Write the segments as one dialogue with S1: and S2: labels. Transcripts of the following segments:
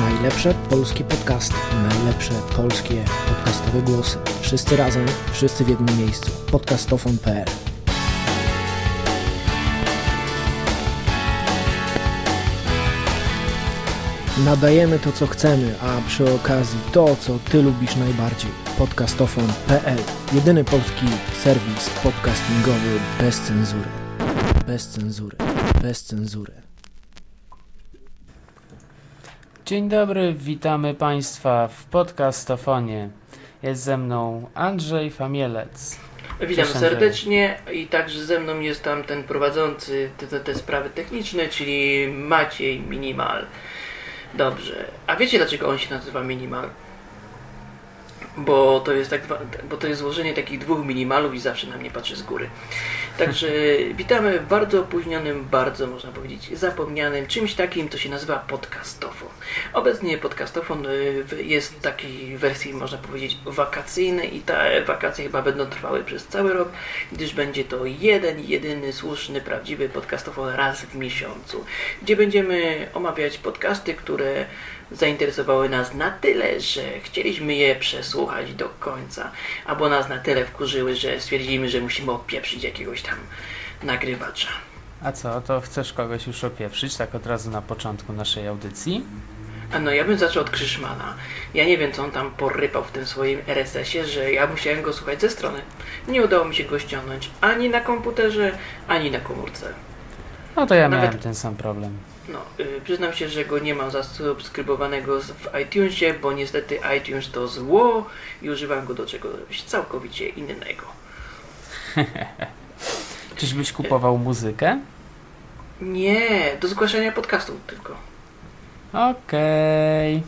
S1: Najlepsze polskie podcasty, najlepsze polskie podcastowe głosy. Wszyscy razem, wszyscy w jednym miejscu. Podcastofon.pl Nadajemy to, co chcemy, a przy okazji to, co Ty lubisz najbardziej. Podcastofon.pl Jedyny polski serwis podcastingowy bez cenzury. Bez cenzury. Bez cenzury.
S2: Dzień dobry, witamy Państwa w podcastofonie. Jest ze mną Andrzej Famielec.
S3: Witam
S2: Cześć,
S3: serdecznie i także ze mną jest tam ten prowadzący te, te sprawy techniczne, czyli Maciej Minimal. Dobrze. A wiecie dlaczego on się nazywa Minimal? Bo to jest tak, bo to jest złożenie takich dwóch minimalów i zawsze na mnie patrzy z góry. Także witamy w bardzo opóźnionym, bardzo można powiedzieć zapomnianym czymś takim, co się nazywa podcastofon. Obecnie podcastofon y, jest w takiej wersji, można powiedzieć, wakacyjnej i te wakacje chyba będą trwały przez cały rok, gdyż będzie to jeden, jedyny, słuszny, prawdziwy podcastofon raz w miesiącu, gdzie będziemy omawiać podcasty, które zainteresowały nas na tyle, że chcieliśmy je przesłuchać do końca, albo nas na tyle wkurzyły, że stwierdziliśmy, że musimy opieprzyć jakiegoś tam nagrywacza.
S2: A co, to chcesz kogoś już opieprzyć tak od razu na początku naszej audycji?
S3: A no, ja bym zaczął od Krzyszmana. Ja nie wiem, co on tam porypał w tym swoim RSS-ie, że ja musiałem go słuchać ze strony. Nie udało mi się go ściągnąć ani na komputerze, ani na komórce.
S2: No to ja
S3: Nawet-
S2: miałem ten sam problem.
S3: No, y, przyznam się, że go nie mam zasubskrybowanego w iTunesie, bo niestety iTunes to zło i używam go do czegoś całkowicie innego.
S2: Czyżbyś kupował muzykę?
S3: Nie, do zgłaszania podcastów tylko.
S2: Okej.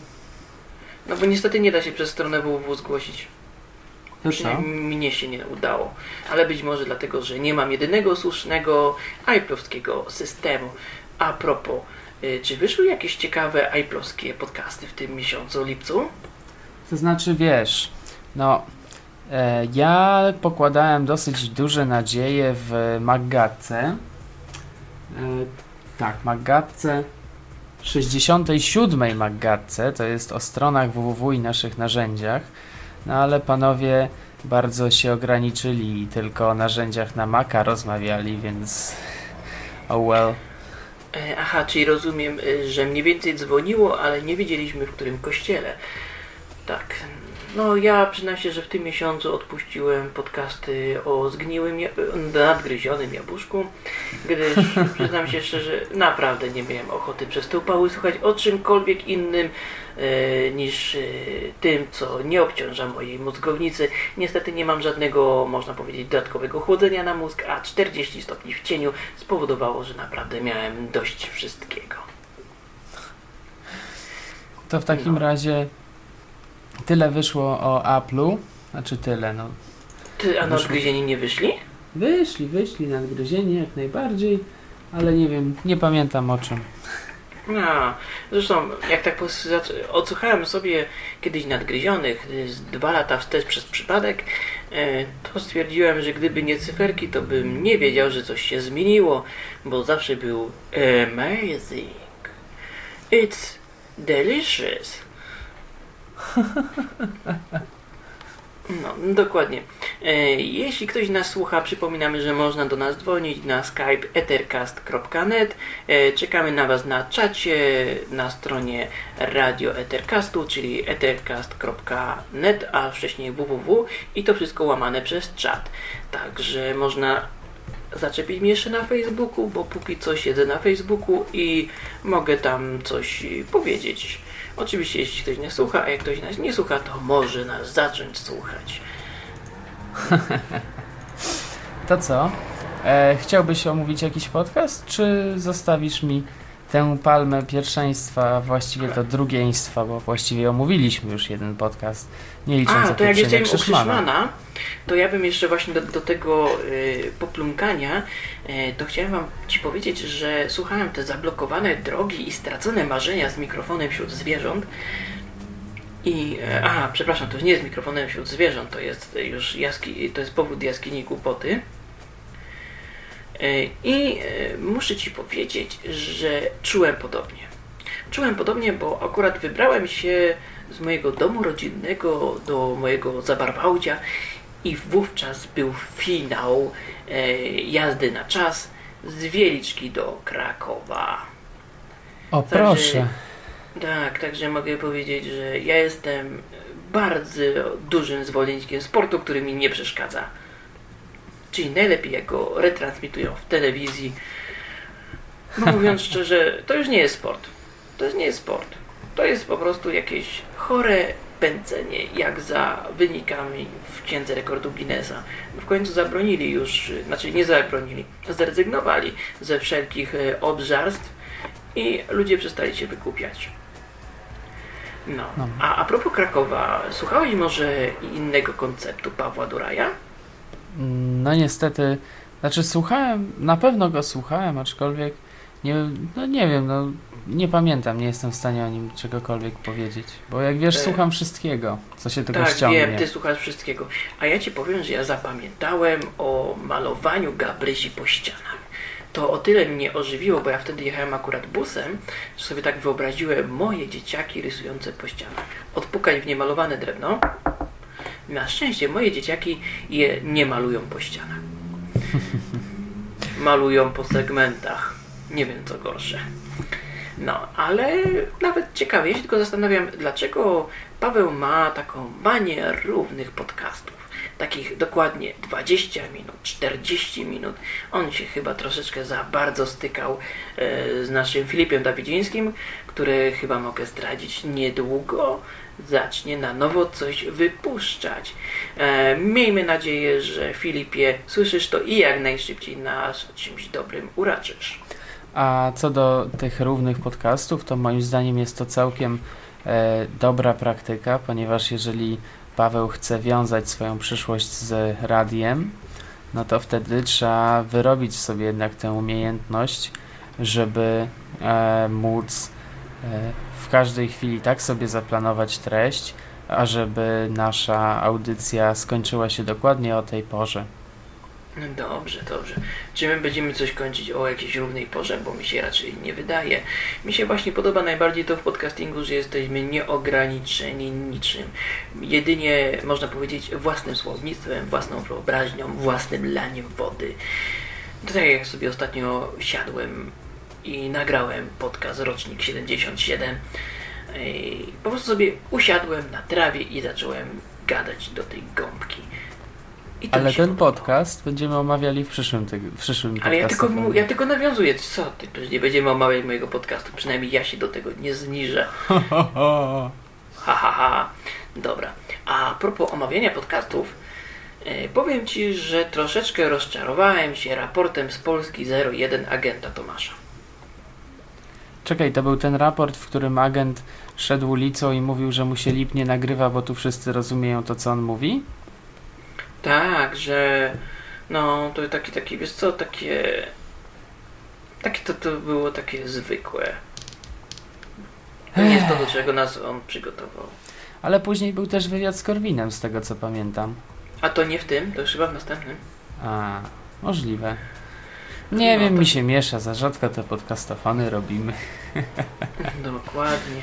S3: No bo niestety nie da się przez stronę www zgłosić. Przynajmniej mnie się nie udało. Ale być może dlatego, że nie mam jedynego słusznego iPlowskiego systemu. A propos, y, czy wyszły jakieś ciekawe iPlowskie podcasty w tym miesiącu, lipcu?
S2: To znaczy, wiesz, no, e, ja pokładałem dosyć duże nadzieje w Maggatce. E, tak, Maggatce. 67 Maggatce, to jest o stronach www i naszych narzędziach. No ale panowie bardzo się ograniczyli i tylko o narzędziach na Maca rozmawiali, więc oh well.
S3: E, Aha, czyli rozumiem, y, że mniej więcej dzwoniło, ale nie wiedzieliśmy w którym kościele. Tak. No ja przyznam się, że w tym miesiącu odpuściłem podcasty o zgniłym, nadgryzionym jabłuszku, gdyż przyznam się szczerze, naprawdę nie miałem ochoty przez te upały słuchać o czymkolwiek innym e, niż e, tym, co nie obciąża mojej mózgownicy. Niestety nie mam żadnego, można powiedzieć, dodatkowego chłodzenia na mózg, a 40 stopni w cieniu spowodowało, że naprawdę miałem dość wszystkiego.
S2: To w takim
S3: No.
S2: razie tyle wyszło o Apple'u, znaczy tyle, no
S3: Ty, a nadgryzieni nie wyszli?
S2: Wyszli, wyszli nadgryzieni jak najbardziej, ale nie wiem, nie pamiętam o czym.
S3: No, zresztą jak tak odsłuchałem sobie kiedyś nadgryzionych y, dwa lata wstecz przez przypadek, e, to stwierdziłem, że gdyby nie cyferki, to bym nie wiedział, że coś się zmieniło, bo zawsze był amazing. It's delicious. No, dokładnie. E, Jeśli ktoś nas słucha, przypominamy, że można do nas dzwonić na skype ethercast.net. E, Czekamy na Was na czacie, na stronie Radio Ethercastu, czyli ethercast.net, a wcześniej www i to wszystko łamane przez czat. Także można zaczepić mnie jeszcze na Facebooku, bo póki co siedzę na Facebooku i mogę tam coś powiedzieć. Oczywiście jeśli ktoś nie słucha, a jak ktoś nas nie słucha, to może nas zacząć słuchać.
S2: To co? E, chciałbyś omówić jakiś podcast, czy zostawisz mi tę palmę pierwszeństwa, a właściwie to drugieństwa, bo właściwie omówiliśmy już jeden podcast, nie licząc
S3: A, to jak jesteśmy
S2: Krzyszmana.
S3: Krzyszmana, to ja bym jeszcze właśnie do, do tego y, poplumkania, y, to chciałem wam ci powiedzieć, że słuchałem te zablokowane drogi i stracone marzenia z mikrofonem wśród zwierząt. I, e, a, przepraszam, to już nie jest mikrofonem wśród zwierząt, to jest już jaski, to jest powód jaskini głupoty. E, I e, muszę ci powiedzieć, że czułem podobnie. czułem podobnie, bo akurat wybrałem się z mojego domu rodzinnego do mojego Zabarwałdzia i wówczas był finał e, jazdy na czas z Wieliczki do Krakowa.
S2: O,
S3: Także-
S2: proszę.
S3: Tak, także mogę powiedzieć, że ja jestem bardzo dużym zwolennikiem sportu, który mi nie przeszkadza. Czyli najlepiej jak go retransmitują w telewizji. No mówiąc szczerze, to już nie jest sport. To już nie jest sport. To jest po prostu jakieś chore pędzenie, jak za wynikami w księdze rekordu Guinnessa. W końcu zabronili już, znaczy nie zabronili, zrezygnowali ze wszelkich e, obżarstw i ludzie przestali się wykupiać. No.
S2: No.
S3: A, a propos Krakowa, słuchałeś może innego konceptu Pawła Duraja?
S2: No niestety, znaczy słuchałem, na pewno go słuchałem, aczkolwiek nie, no nie wiem, no nie pamiętam, nie jestem w stanie o nim czegokolwiek powiedzieć, bo jak wiesz,
S3: E,
S2: słucham wszystkiego, co się tego
S3: tak,
S2: ściągnie.
S3: wiem, ty słuchasz wszystkiego. A ja ci powiem, że ja zapamiętałem o malowaniu Gabrysi po ścianach. To o tyle mnie ożywiło, bo ja wtedy jechałem akurat busem, że sobie tak wyobraziłem moje dzieciaki rysujące po ścianach. Odpukać w niemalowane drewno. Na szczęście moje dzieciaki je nie malują po ścianach. Malują po segmentach. Nie wiem co gorsze. No, ale nawet ciekawie, ja się tylko zastanawiam, dlaczego Paweł ma taką manię równych podcastów. Takich dokładnie 20 minut, 40 minut. On się chyba troszeczkę za bardzo stykał e, z naszym Filipiem Dawidzińskim, który chyba mogę zdradzić niedługo zacznie na nowo coś wypuszczać. E, miejmy nadzieję, że Filipie słyszysz to i jak najszybciej nas czymś dobrym uraczysz.
S2: A co do tych równych podcastów, to moim zdaniem jest to całkiem e, dobra praktyka, ponieważ jeżeli Paweł chce wiązać swoją przyszłość z radiem, no to wtedy trzeba wyrobić sobie jednak tę umiejętność, żeby e, móc e, w każdej chwili tak sobie zaplanować treść, ażeby nasza audycja skończyła się dokładnie o tej porze.
S3: No Dobrze, dobrze. Czy my będziemy coś kończyć o jakiejś równej porze? Bo mi się raczej nie wydaje. Mi się właśnie podoba najbardziej to w podcastingu, że jesteśmy nieograniczeni niczym. Jedynie, można powiedzieć, własnym słownictwem, własną wyobraźnią, własnym laniem wody. To tak jak sobie ostatnio siadłem i nagrałem podcast Rocznik 77. I po prostu sobie usiadłem na trawie i zacząłem gadać do tej gąbki.
S2: Ale ten
S3: podobało.
S2: podcast będziemy omawiali w przyszłym, w przyszłym
S3: Ale ja tylko, mu- ja tylko nawiązuję, co ty, przecież nie będziemy omawiać mojego podcastu, przynajmniej ja się do tego nie zniżę. Ha, ha, ha. Dobra. A propos omawiania podcastów, e, powiem Ci, że troszeczkę rozczarowałem się raportem z Polski 01 agenta Tomasza.
S2: Czekaj, to był ten raport, w którym agent szedł ulicą i mówił, że mu się lip nie nagrywa, bo tu wszyscy rozumieją to, co on mówi?
S3: Tak, że no to takie, takie, wiesz co, takie takie to, to było takie zwykłe. To nie jest to, do czego nas on przygotował.
S2: Ale później był też wywiad z Korwinem, z tego co pamiętam.
S3: A to nie w tym, to już chyba w następnym.
S2: A, możliwe. Nie
S3: No,
S2: wiem,
S3: to-
S2: mi się miesza, za rzadko te podcastofony robimy.
S3: Dokładnie.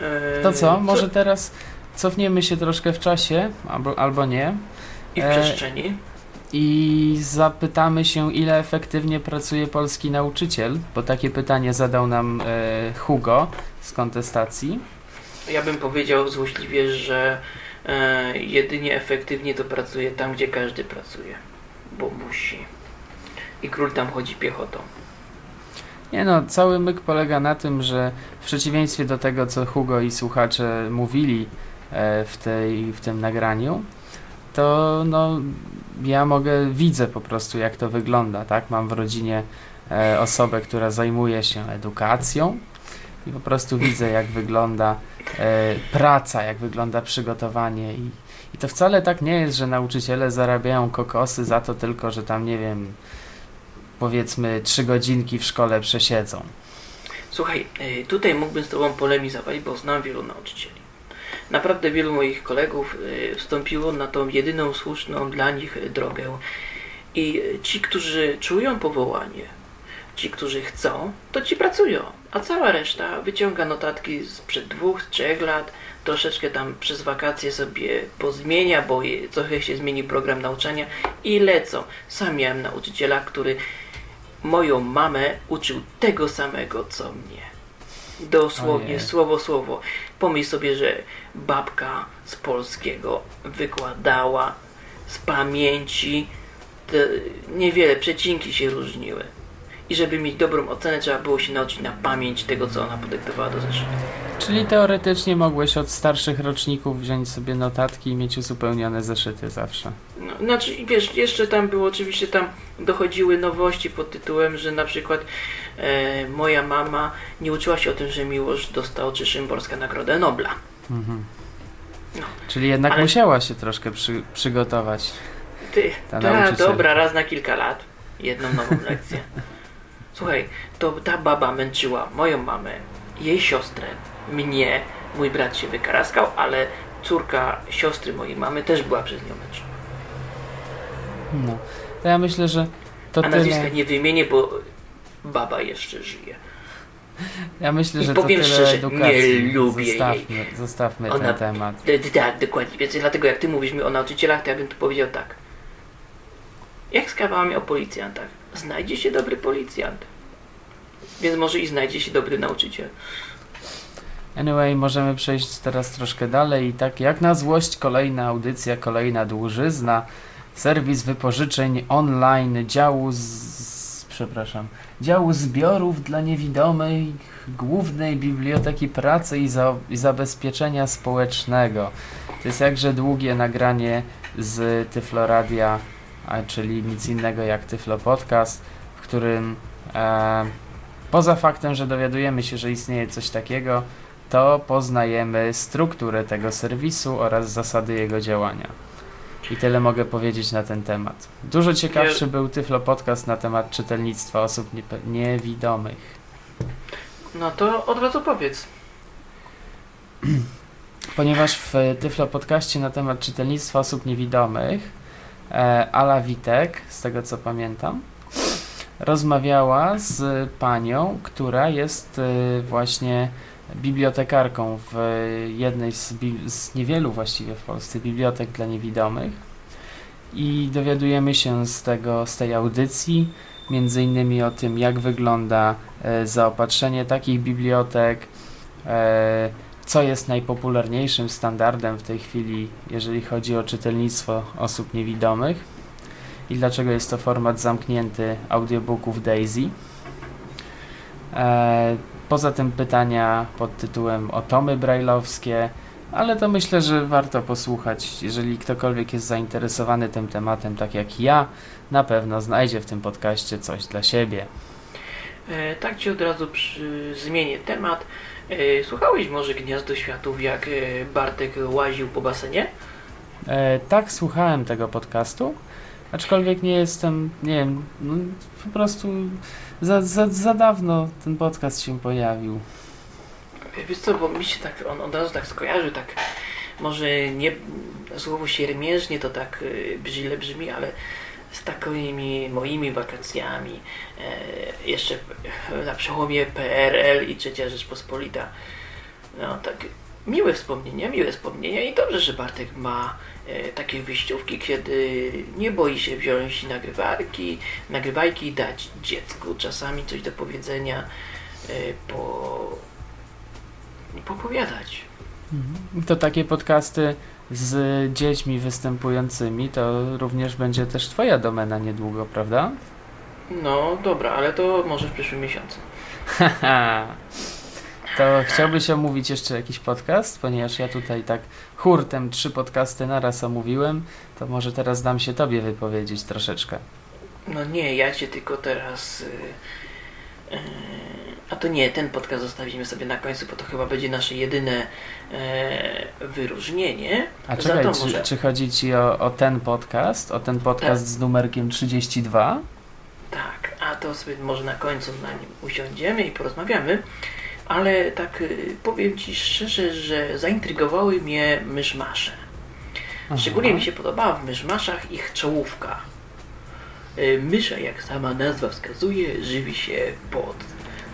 S3: E,
S2: To co, może teraz cofniemy się troszkę w czasie, albo, albo nie,
S3: I w
S2: e,
S3: przestrzeni.
S2: i zapytamy się, ile efektywnie pracuje polski nauczyciel, bo takie pytanie zadał nam e, Hugo z kontestacji.
S3: Ja bym powiedział złośliwie, że e, jedynie efektywnie to pracuje tam, gdzie każdy pracuje. Bo musi. I król tam chodzi piechotą.
S2: Nie no, cały myk polega na tym, że w przeciwieństwie do tego, co Hugo i słuchacze mówili e, w, tej, w tym nagraniu, to no, ja mogę, widzę po prostu jak to wygląda, tak? Mam w rodzinie e, osobę, która zajmuje się edukacją i po prostu widzę jak wygląda e, praca, jak wygląda przygotowanie i, i to wcale tak nie jest, że nauczyciele zarabiają kokosy za to tylko, że tam, nie wiem, powiedzmy trzy godzinki w szkole przesiedzą.
S3: Słuchaj, e, tutaj mógłbym z Tobą polemizować, bo znam wielu nauczycieli. Naprawdę wielu moich kolegów e, wstąpiło na tą jedyną słuszną dla nich drogę. I ci, którzy czują powołanie ci, którzy chcą, to ci pracują, a cała reszta wyciąga notatki sprzed dwóch, trzech lat, troszeczkę tam przez wakacje sobie pozmienia, bo trochę się zmieni program nauczania i lecą. Sam miałem nauczyciela, który moją mamę uczył tego samego, co mnie. Dosłownie, słowo słowo. Pomyśl sobie, że babka z polskiego wykładała z pamięci, te, niewiele przecinki się różniły. I żeby mieć dobrą ocenę, trzeba było się nauczyć na pamięć tego, co ona podyktowała do zeszytu.
S2: Czyli teoretycznie mogłeś od starszych roczników wziąć sobie notatki i mieć uzupełnione zeszyty zawsze.
S3: No, znaczy, wiesz, jeszcze tam było, oczywiście tam dochodziły nowości pod tytułem, że na przykład e, moja mama nie uczyła się o tym, że Miłosz dostał czy Szymborska Nagrodę Nobla.
S2: Mhm.
S3: No.
S2: Czyli jednak
S3: Ale-
S2: musiała się troszkę przy, przygotować.
S3: Ty,
S2: Ta
S3: ta, dobra, raz na kilka lat. Jedną nową lekcję. Słuchaj, to ta baba męczyła moją mamę, jej siostrę, mnie, mój brat się wykaraskał, ale córka siostry mojej mamy też była przez nią męczona.
S2: No. To ja myślę, że to
S3: A nazwiska
S2: tyle.
S3: nie wymienię, bo baba jeszcze żyje.
S2: Ja myślę,
S3: I
S2: że to
S3: powiem
S2: tyle
S3: szczerze,
S2: edukacji.
S3: nie lubię
S2: zostawmy, zostawmy
S3: Ona-
S2: ten temat.
S3: Tak, dokładnie. Więc dlatego jak ty mówisz mi o nauczycielach, to ja bym tu powiedział tak. Jak z kawałami o policjantach? Znajdzie się dobry policjant. Więc może i znajdzie się dobry nauczyciel.
S2: Anyway, możemy przejść teraz troszkę dalej i tak jak na złość kolejna audycja, kolejna dłużyzna, serwis wypożyczeń online działu z, przepraszam, działu zbiorów dla niewidomych Głównej Biblioteki Pracy i, za, i Zabezpieczenia Społecznego. To jest jakże długie nagranie z Tyfloradia, czyli nic innego jak Tyflo Podcast, w którym e, poza faktem, że dowiadujemy się, że istnieje coś takiego, to poznajemy strukturę tego serwisu oraz zasady jego działania. I tyle mogę powiedzieć na ten temat. Dużo ciekawszy był Tyflo Podcast na temat czytelnictwa osób niewidomych.
S3: No to od razu powiedz.
S2: Ponieważ w Tyflo Podcaście na temat czytelnictwa osób niewidomych Ala Witek, z tego co pamiętam, rozmawiała z panią, która jest e, właśnie bibliotekarką w jednej z, z niewielu właściwie w Polsce bibliotek dla niewidomych. I dowiadujemy się z tego, z tej audycji między innymi o tym, jak wygląda e, zaopatrzenie takich bibliotek, e, co jest najpopularniejszym standardem w tej chwili, jeżeli chodzi o czytelnictwo osób niewidomych i dlaczego jest to format zamknięty audiobooków Daisy. E, poza tym pytania pod tytułem o tomy brajlowskie, ale to myślę, że warto posłuchać. Jeżeli ktokolwiek jest zainteresowany tym tematem, tak jak ja, na pewno znajdzie w tym podcaście coś dla siebie.
S3: E, tak ci od razu przy... zmienię temat. E, słuchałeś może Gniazdo Światów, jak e, Bartek łaził po basenie?
S2: E, tak, słuchałem tego podcastu, aczkolwiek nie jestem, nie wiem, no, po prostu za, za, za dawno ten podcast się pojawił.
S3: Wiesz co, bo mi się tak, on od razu tak skojarzył, tak może nie słowo siermiężnie to tak e, źle brzmi, ale z takimi moimi wakacjami e, jeszcze na przełomie PRL i Trzecia Rzeczpospolita. No tak miłe wspomnienia, miłe wspomnienia i dobrze, że Bartek ma e, takie wyjściówki, kiedy nie boi się wziąć nagrywarki, nagrywajki i dać dziecku czasami coś do powiedzenia, e, po, popowiadać.
S2: To takie podcasty z dziećmi występującymi, to również będzie też Twoja domena niedługo, prawda?
S3: No dobra, ale to może w przyszłym miesiącu.
S2: To chciałbyś omówić jeszcze jakiś podcast, ponieważ ja tutaj tak hurtem trzy podcasty naraz omówiłem, to może teraz dam się Tobie wypowiedzieć troszeczkę.
S3: No nie, ja cię tylko teraz. y, a to nie, ten podcast zostawimy sobie na końcu, bo to chyba będzie nasze jedyne e, wyróżnienie.
S2: A czekaj,
S3: to
S2: czy,
S3: może-
S2: czy chodzi Ci o, o ten podcast, o ten podcast z numerkiem 32?
S3: Tak, a to sobie może na końcu na nim usiądziemy i porozmawiamy. Ale tak y, powiem Ci szczerze, że zaintrygowały mnie myszmasze. Szczególnie mi się podobała w myszmaszach ich czołówka. E, Mysza, jak sama nazwa wskazuje, żywi się pod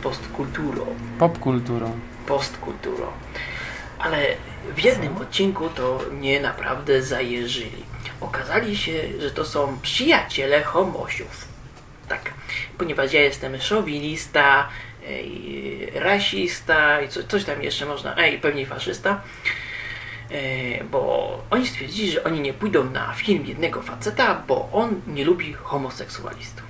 S3: postkulturą.
S2: Popkulturą.
S3: Postkulturą. Ale w jednym odcinku to mnie naprawdę zajeżyli. Okazali się, że to są przyjaciele homosiów. Tak, ponieważ ja jestem szowinista, rasista i co, coś tam jeszcze można, a i pewnie faszysta. E, bo oni stwierdzili, że oni nie pójdą na film jednego faceta, bo on nie lubi homoseksualistów.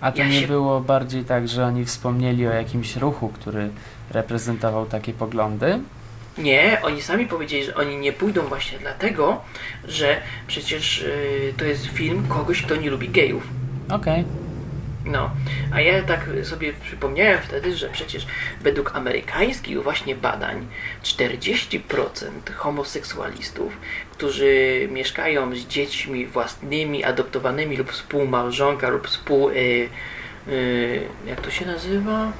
S2: A to
S3: Ja
S2: nie
S3: się-
S2: było bardziej tak, że oni wspomnieli o jakimś ruchu, który reprezentował takie poglądy?
S3: Nie, oni sami powiedzieli, że oni nie pójdą właśnie dlatego, że przecież y, to jest film kogoś, kto nie lubi gejów.
S2: Okej.
S3: No, a ja tak sobie przypomniałem wtedy, że przecież według amerykańskich właśnie badań 40% homoseksualistów, którzy mieszkają z dziećmi własnymi, adoptowanymi lub współmałżonka lub współ... Y, y, jak to się nazywa?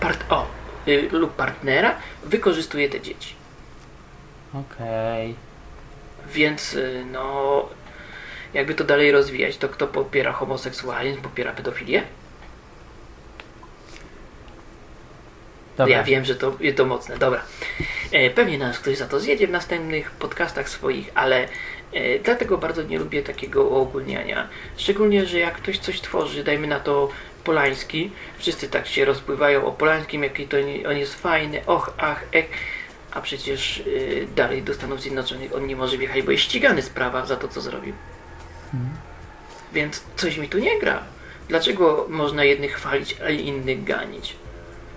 S3: Part, o, y, lub partnera, wykorzystuje te dzieci.
S2: Okej.
S3: Więc y, no, jakby to dalej rozwijać, to kto popiera homoseksualizm, popiera pedofilię?
S2: Dobra.
S3: Ja wiem, że to, to mocne, dobra. E, pewnie nas ktoś za to zjedzie w następnych podcastach swoich, ale e, dlatego bardzo nie lubię takiego uogólniania. Szczególnie, że jak ktoś coś tworzy, dajmy na to Polański, wszyscy tak się rozpływają o Polańskim, jaki to nie- on jest fajny, och, ach, ech, a przecież y, dalej do Stanów Zjednoczonych on nie może wjechać, bo jest ścigany z prawa za to, co zrobił. Więc coś mi tu nie gra. Dlaczego można jednych chwalić, a innych ganić?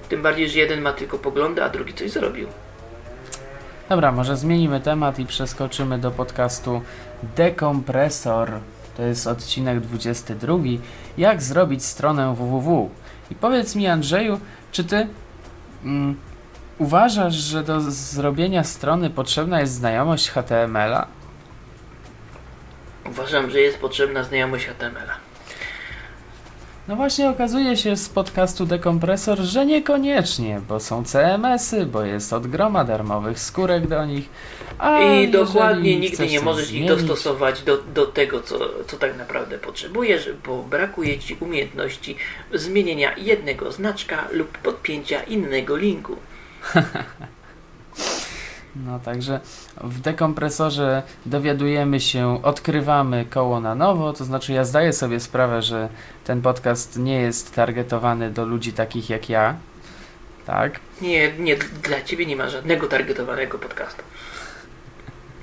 S3: Tym bardziej, że jeden ma tylko poglądy, a drugi coś zrobił.
S2: Dobra, może zmienimy temat i przeskoczymy do podcastu Dekompresor. To jest odcinek 22. Jak zrobić stronę www. I powiedz mi, Andrzeju, czy ty mm, uważasz, że do zrobienia strony potrzebna jest znajomość HTML-a?
S3: Uważam, że jest potrzebna znajomość HTML-a.
S2: No właśnie okazuje się z podcastu Dekompresor, że niekoniecznie, bo są CMS-y, bo jest od groma darmowych skórek do nich. A
S3: I dokładnie nigdy nie możesz ich dostosować do, do tego, co, co tak naprawdę potrzebujesz, bo brakuje ci umiejętności zmienienia jednego znaczka lub podpięcia innego linku.
S2: No także w dekompresorze dowiadujemy się, odkrywamy koło na nowo, to znaczy ja zdaję sobie sprawę, że ten podcast nie jest targetowany do ludzi takich jak ja, tak?
S3: Nie, nie, dla ciebie nie ma żadnego targetowanego podcastu.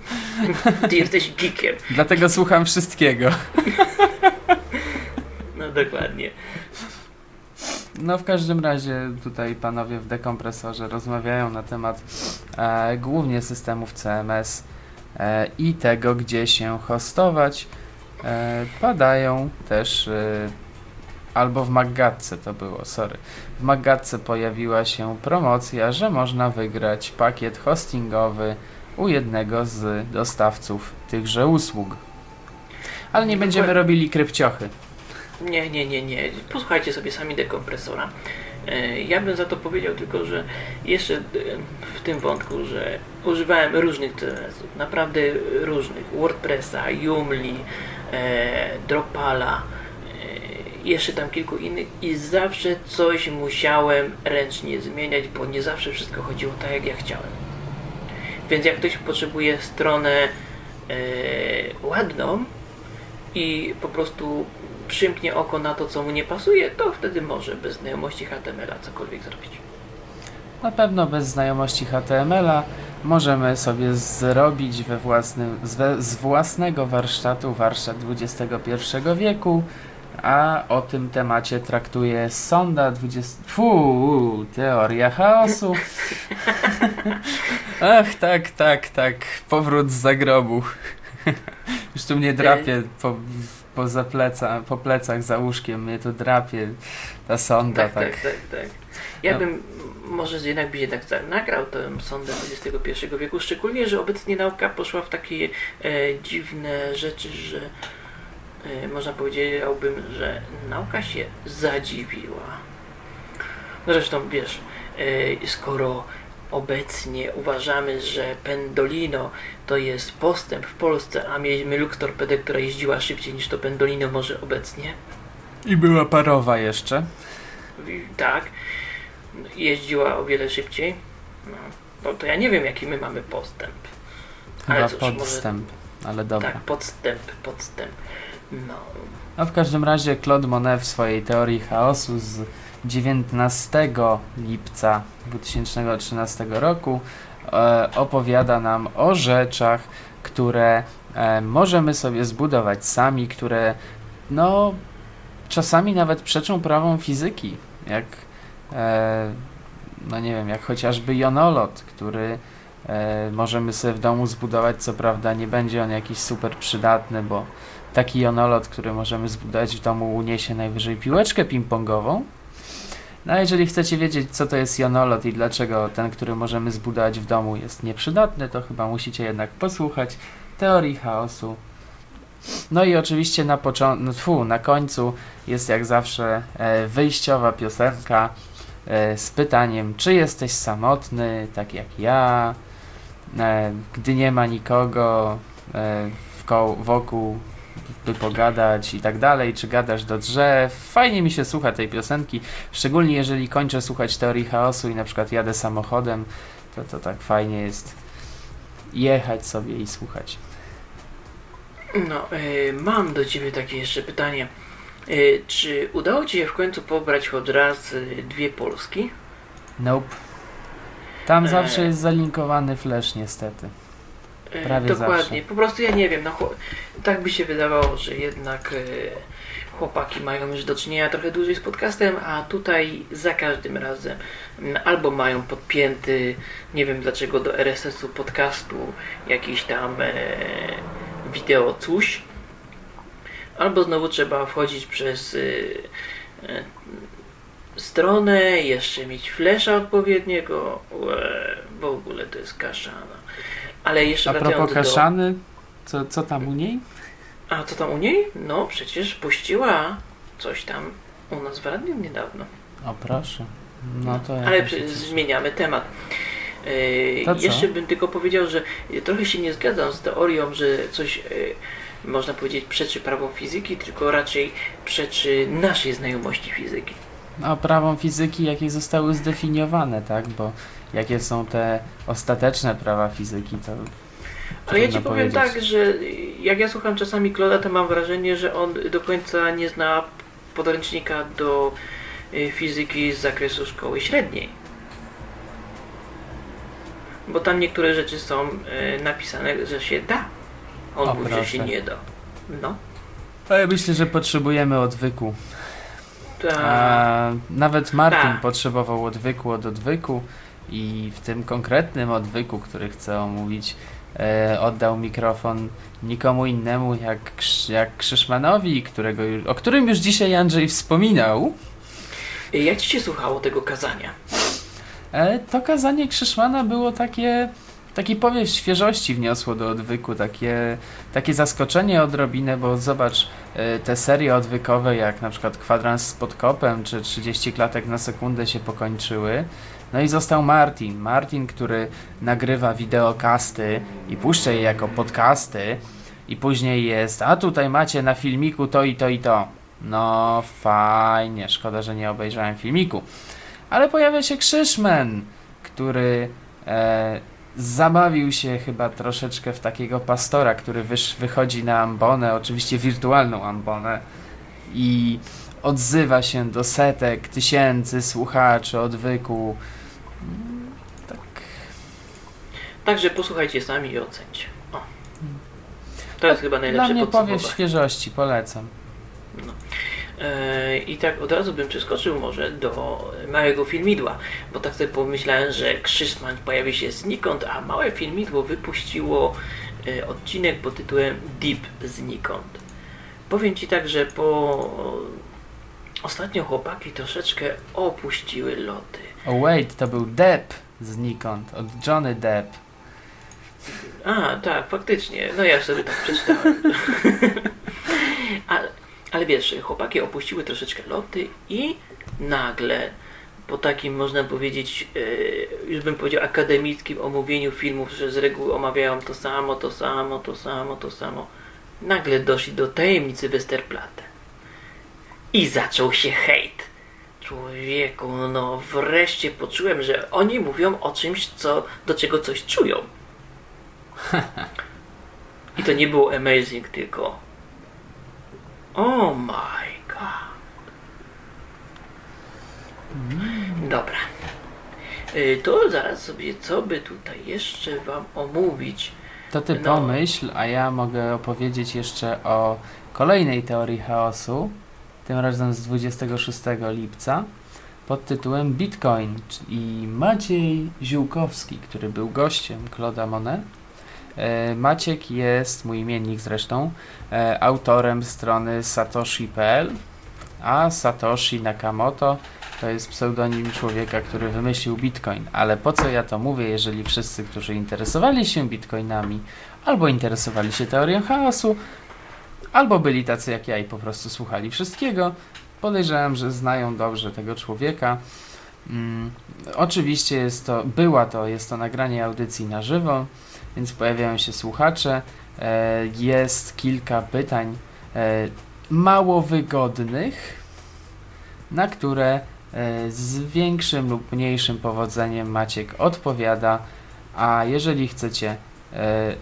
S3: Ty jesteś geekiem.
S2: Dlatego słucham wszystkiego.
S3: No dokładnie.
S2: No w każdym razie tutaj panowie w dekompresorze rozmawiają na temat e, głównie systemów CMS e, i tego, gdzie się hostować. E, padają też e, albo w Maggatce to było, sorry. W Maggatce pojawiła się promocja, że można wygrać pakiet hostingowy u jednego z dostawców tychże usług. Ale nie będziemy robili krypciochy.
S3: Nie, nie, nie, nie. Posłuchajcie sobie sami dekompresora. E, Ja bym za to powiedział tylko, że jeszcze e, w tym wątku, że używałem różnych CMS-ów, naprawdę różnych. WordPressa, Joomla, e, Dropala, jeszcze tam kilku innych i zawsze coś musiałem ręcznie zmieniać, bo nie zawsze wszystko chodziło tak, jak ja chciałem. Więc jak ktoś potrzebuje stronę ładną i po prostu przymknie oko na to, co mu nie pasuje, to wtedy może bez znajomości HTML-a cokolwiek zrobić.
S2: Na pewno bez znajomości HTML-a możemy sobie zrobić we własnym, z, z własnego warsztatu warsztat XXI wieku, a o tym temacie traktuje sonda 20... Fu, teoria chaosu. Ach, tak, tak, tak, powrót z zagrobu. Już tu mnie drapie po, po, za pleca, po plecach za łóżkiem, mnie tu drapie ta sonda,
S3: Tak,
S2: tak.
S3: tak, tak, tak. Ja
S2: No.
S3: bym może jednak by za- nagrał tę sondę XXI wieku, szczególnie, że obecnie nauka poszła w takie e, dziwne rzeczy, że e, można powiedziałbym, że nauka się zadziwiła. No Zresztą wiesz, e, skoro obecnie uważamy, że Pendolino to jest postęp w Polsce, a mieliśmy Lux Torpedę, która jeździła szybciej niż to Pendolino może obecnie.
S2: I była parowa jeszcze.
S3: Tak, jeździła o wiele szybciej. No, no to ja nie wiem, jaki my mamy postęp. Ale
S2: Chyba
S3: cóż, może-
S2: podstęp, ale dobra.
S3: Tak, podstęp, podstęp. No,
S2: A w każdym razie Claude Monet w swojej teorii chaosu z 19 lipca 2013 roku e, opowiada nam o rzeczach, które e, możemy sobie zbudować sami, które no czasami nawet przeczą prawom fizyki, jak e, no nie wiem, jak chociażby jonolot, który możemy sobie w domu zbudować, co prawda nie będzie on jakiś super przydatny, bo taki jonolot, który możemy zbudować w domu, uniesie najwyżej piłeczkę ping-pongową. No a jeżeli chcecie wiedzieć, co to jest jonolot i dlaczego ten, który możemy zbudować w domu, jest nieprzydatny, to chyba musicie jednak posłuchać teorii chaosu. No i oczywiście na, począ- no, na końcu jest jak zawsze e, wyjściowa piosenka e, z pytaniem, czy jesteś samotny, tak jak ja, e, gdy nie ma nikogo e, wokół, by pogadać i tak dalej, czy gadasz do drzew. Fajnie mi się słucha tej piosenki, szczególnie jeżeli kończę słuchać teorii chaosu i na przykład jadę samochodem, to to tak fajnie jest jechać sobie i słuchać.
S3: no y, mam do Ciebie takie jeszcze pytanie. Y, czy udało Ci się w końcu pobrać choć raz dwie Polski?
S2: Nope. Tam
S3: Eee.
S2: zawsze jest zalinkowany flash niestety. Prawie
S3: Dokładnie.
S2: zawsze.
S3: Po prostu ja nie wiem, no, tak by się wydawało, że jednak y, chłopaki mają już do czynienia trochę dłużej z podcastem, a tutaj za każdym razem mm, albo mają podpięty, nie wiem dlaczego, do RSS-u podcastu jakiś tam e, wideo coś, albo znowu trzeba wchodzić przez y, e, stronę, jeszcze mieć flesza odpowiedniego, Łe, w ogóle to jest kaszana. Ale jeszcze
S2: A propos
S3: do...
S2: kaszany, co, co tam u niej?
S3: A co tam u niej? No przecież puściła coś tam u nas w radiu niedawno.
S2: O proszę. No to
S3: Ale zmieniamy temat. Yy, jeszcze bym tylko powiedział, że trochę się nie zgadzam z teorią, że coś yy, można powiedzieć przeczy prawom fizyki, tylko raczej przeczy naszej znajomości fizyki.
S2: No, prawom fizyki, jakie zostały zdefiniowane, tak? Bo jakie są te ostateczne prawa fizyki, to.
S3: Ale ja ci powiem
S2: powiedzieć.
S3: tak, że jak ja słucham czasami Kloda, to mam wrażenie, że on do końca nie zna podręcznika do y, fizyki z zakresu szkoły średniej. Bo tam niektóre rzeczy są y, napisane, że się da. On
S2: O,
S3: mówi, że się nie da. No.
S2: Ale ja myślę, że potrzebujemy odwyku.
S3: Ta,
S2: A, nawet Martin
S3: Tak.
S2: potrzebował odwyku od odwyku i w tym konkretnym odwyku, który chcę omówić, e, oddał mikrofon nikomu innemu jak, jak Krzyszmanowi, którego o którym już dzisiaj Andrzej wspominał.
S3: Y, jak ci się słuchało tego kazania?
S2: E, to kazanie Krzyszmana było takie, taki powiew świeżości wniosło do odwyku, takie, takie zaskoczenie odrobinę, bo zobacz, e, te serie odwykowe, jak na przykład Kwadrans z podkopem, czy 30 klatek na sekundę się pokończyły. No i został Martin. Martin, który nagrywa wideokasty i puszcza je jako podcasty i później jest, a tutaj macie na filmiku to i to i to. No fajnie, szkoda, że nie obejrzałem filmiku. Ale pojawia się Krzyszmen, który e, zabawił się chyba troszeczkę w takiego pastora, który wysz, wychodzi na ambonę, oczywiście wirtualną ambonę i odzywa się do setek, tysięcy słuchaczy odwyku. Tak,
S3: Także posłuchajcie sami i ocencie. O. To jest chyba
S2: dla
S3: najlepsze
S2: mnie powiew
S3: podsumowanie.
S2: świeżości, polecam.
S3: E, I tak od razu bym przeskoczył może do małego filmidła, bo tak sobie pomyślałem, że Krzyszman pojawi się znikąd, a małe filmidło wypuściło e, odcinek pod tytułem Deep znikąd. Powiem Ci tak, że po ostatnio chłopaki troszeczkę opuściły loty.
S2: Oh wait, to był Depp znikąd, od Johnny Depp.
S3: A, tak, faktycznie. No ja sobie tak przeczytałem. ale, ale wiesz, chłopaki opuściły troszeczkę loty i nagle po takim, można powiedzieć, e, już bym powiedział, akademickim omówieniu filmów, że z reguły omawiają to samo, to samo, to samo, to samo, nagle doszli do tajemnicy Westerplatte. I zaczął się hejt. Człowieku, no wreszcie poczułem, że oni mówią o czymś, co, do czego coś czują. I to nie było amazing, tylko Oh my god. Dobra. Y, To zaraz sobie, co by tutaj jeszcze wam omówić.
S2: To ty
S3: No.
S2: pomyśl, a ja mogę opowiedzieć jeszcze o kolejnej teorii chaosu, tym razem z 26 lipca, pod tytułem Bitcoin. I Maciej Ziółkowski, który był gościem Claude'a Monet. E, Maciek jest, mój imiennik zresztą, e, autorem strony satoshi.pl, a Satoshi Nakamoto to jest pseudonim człowieka, który wymyślił Bitcoin. Ale po co ja to mówię, jeżeli wszyscy, którzy interesowali się Bitcoinami, albo interesowali się teorią chaosu, albo byli tacy jak ja i po prostu słuchali wszystkiego, podejrzewam, że znają dobrze tego człowieka. Mm, oczywiście jest to, była to, jest to nagranie audycji na żywo, więc pojawiają się słuchacze. E, jest kilka pytań e, mało wygodnych, na które e, z większym lub mniejszym powodzeniem Maciek odpowiada. A jeżeli chcecie e,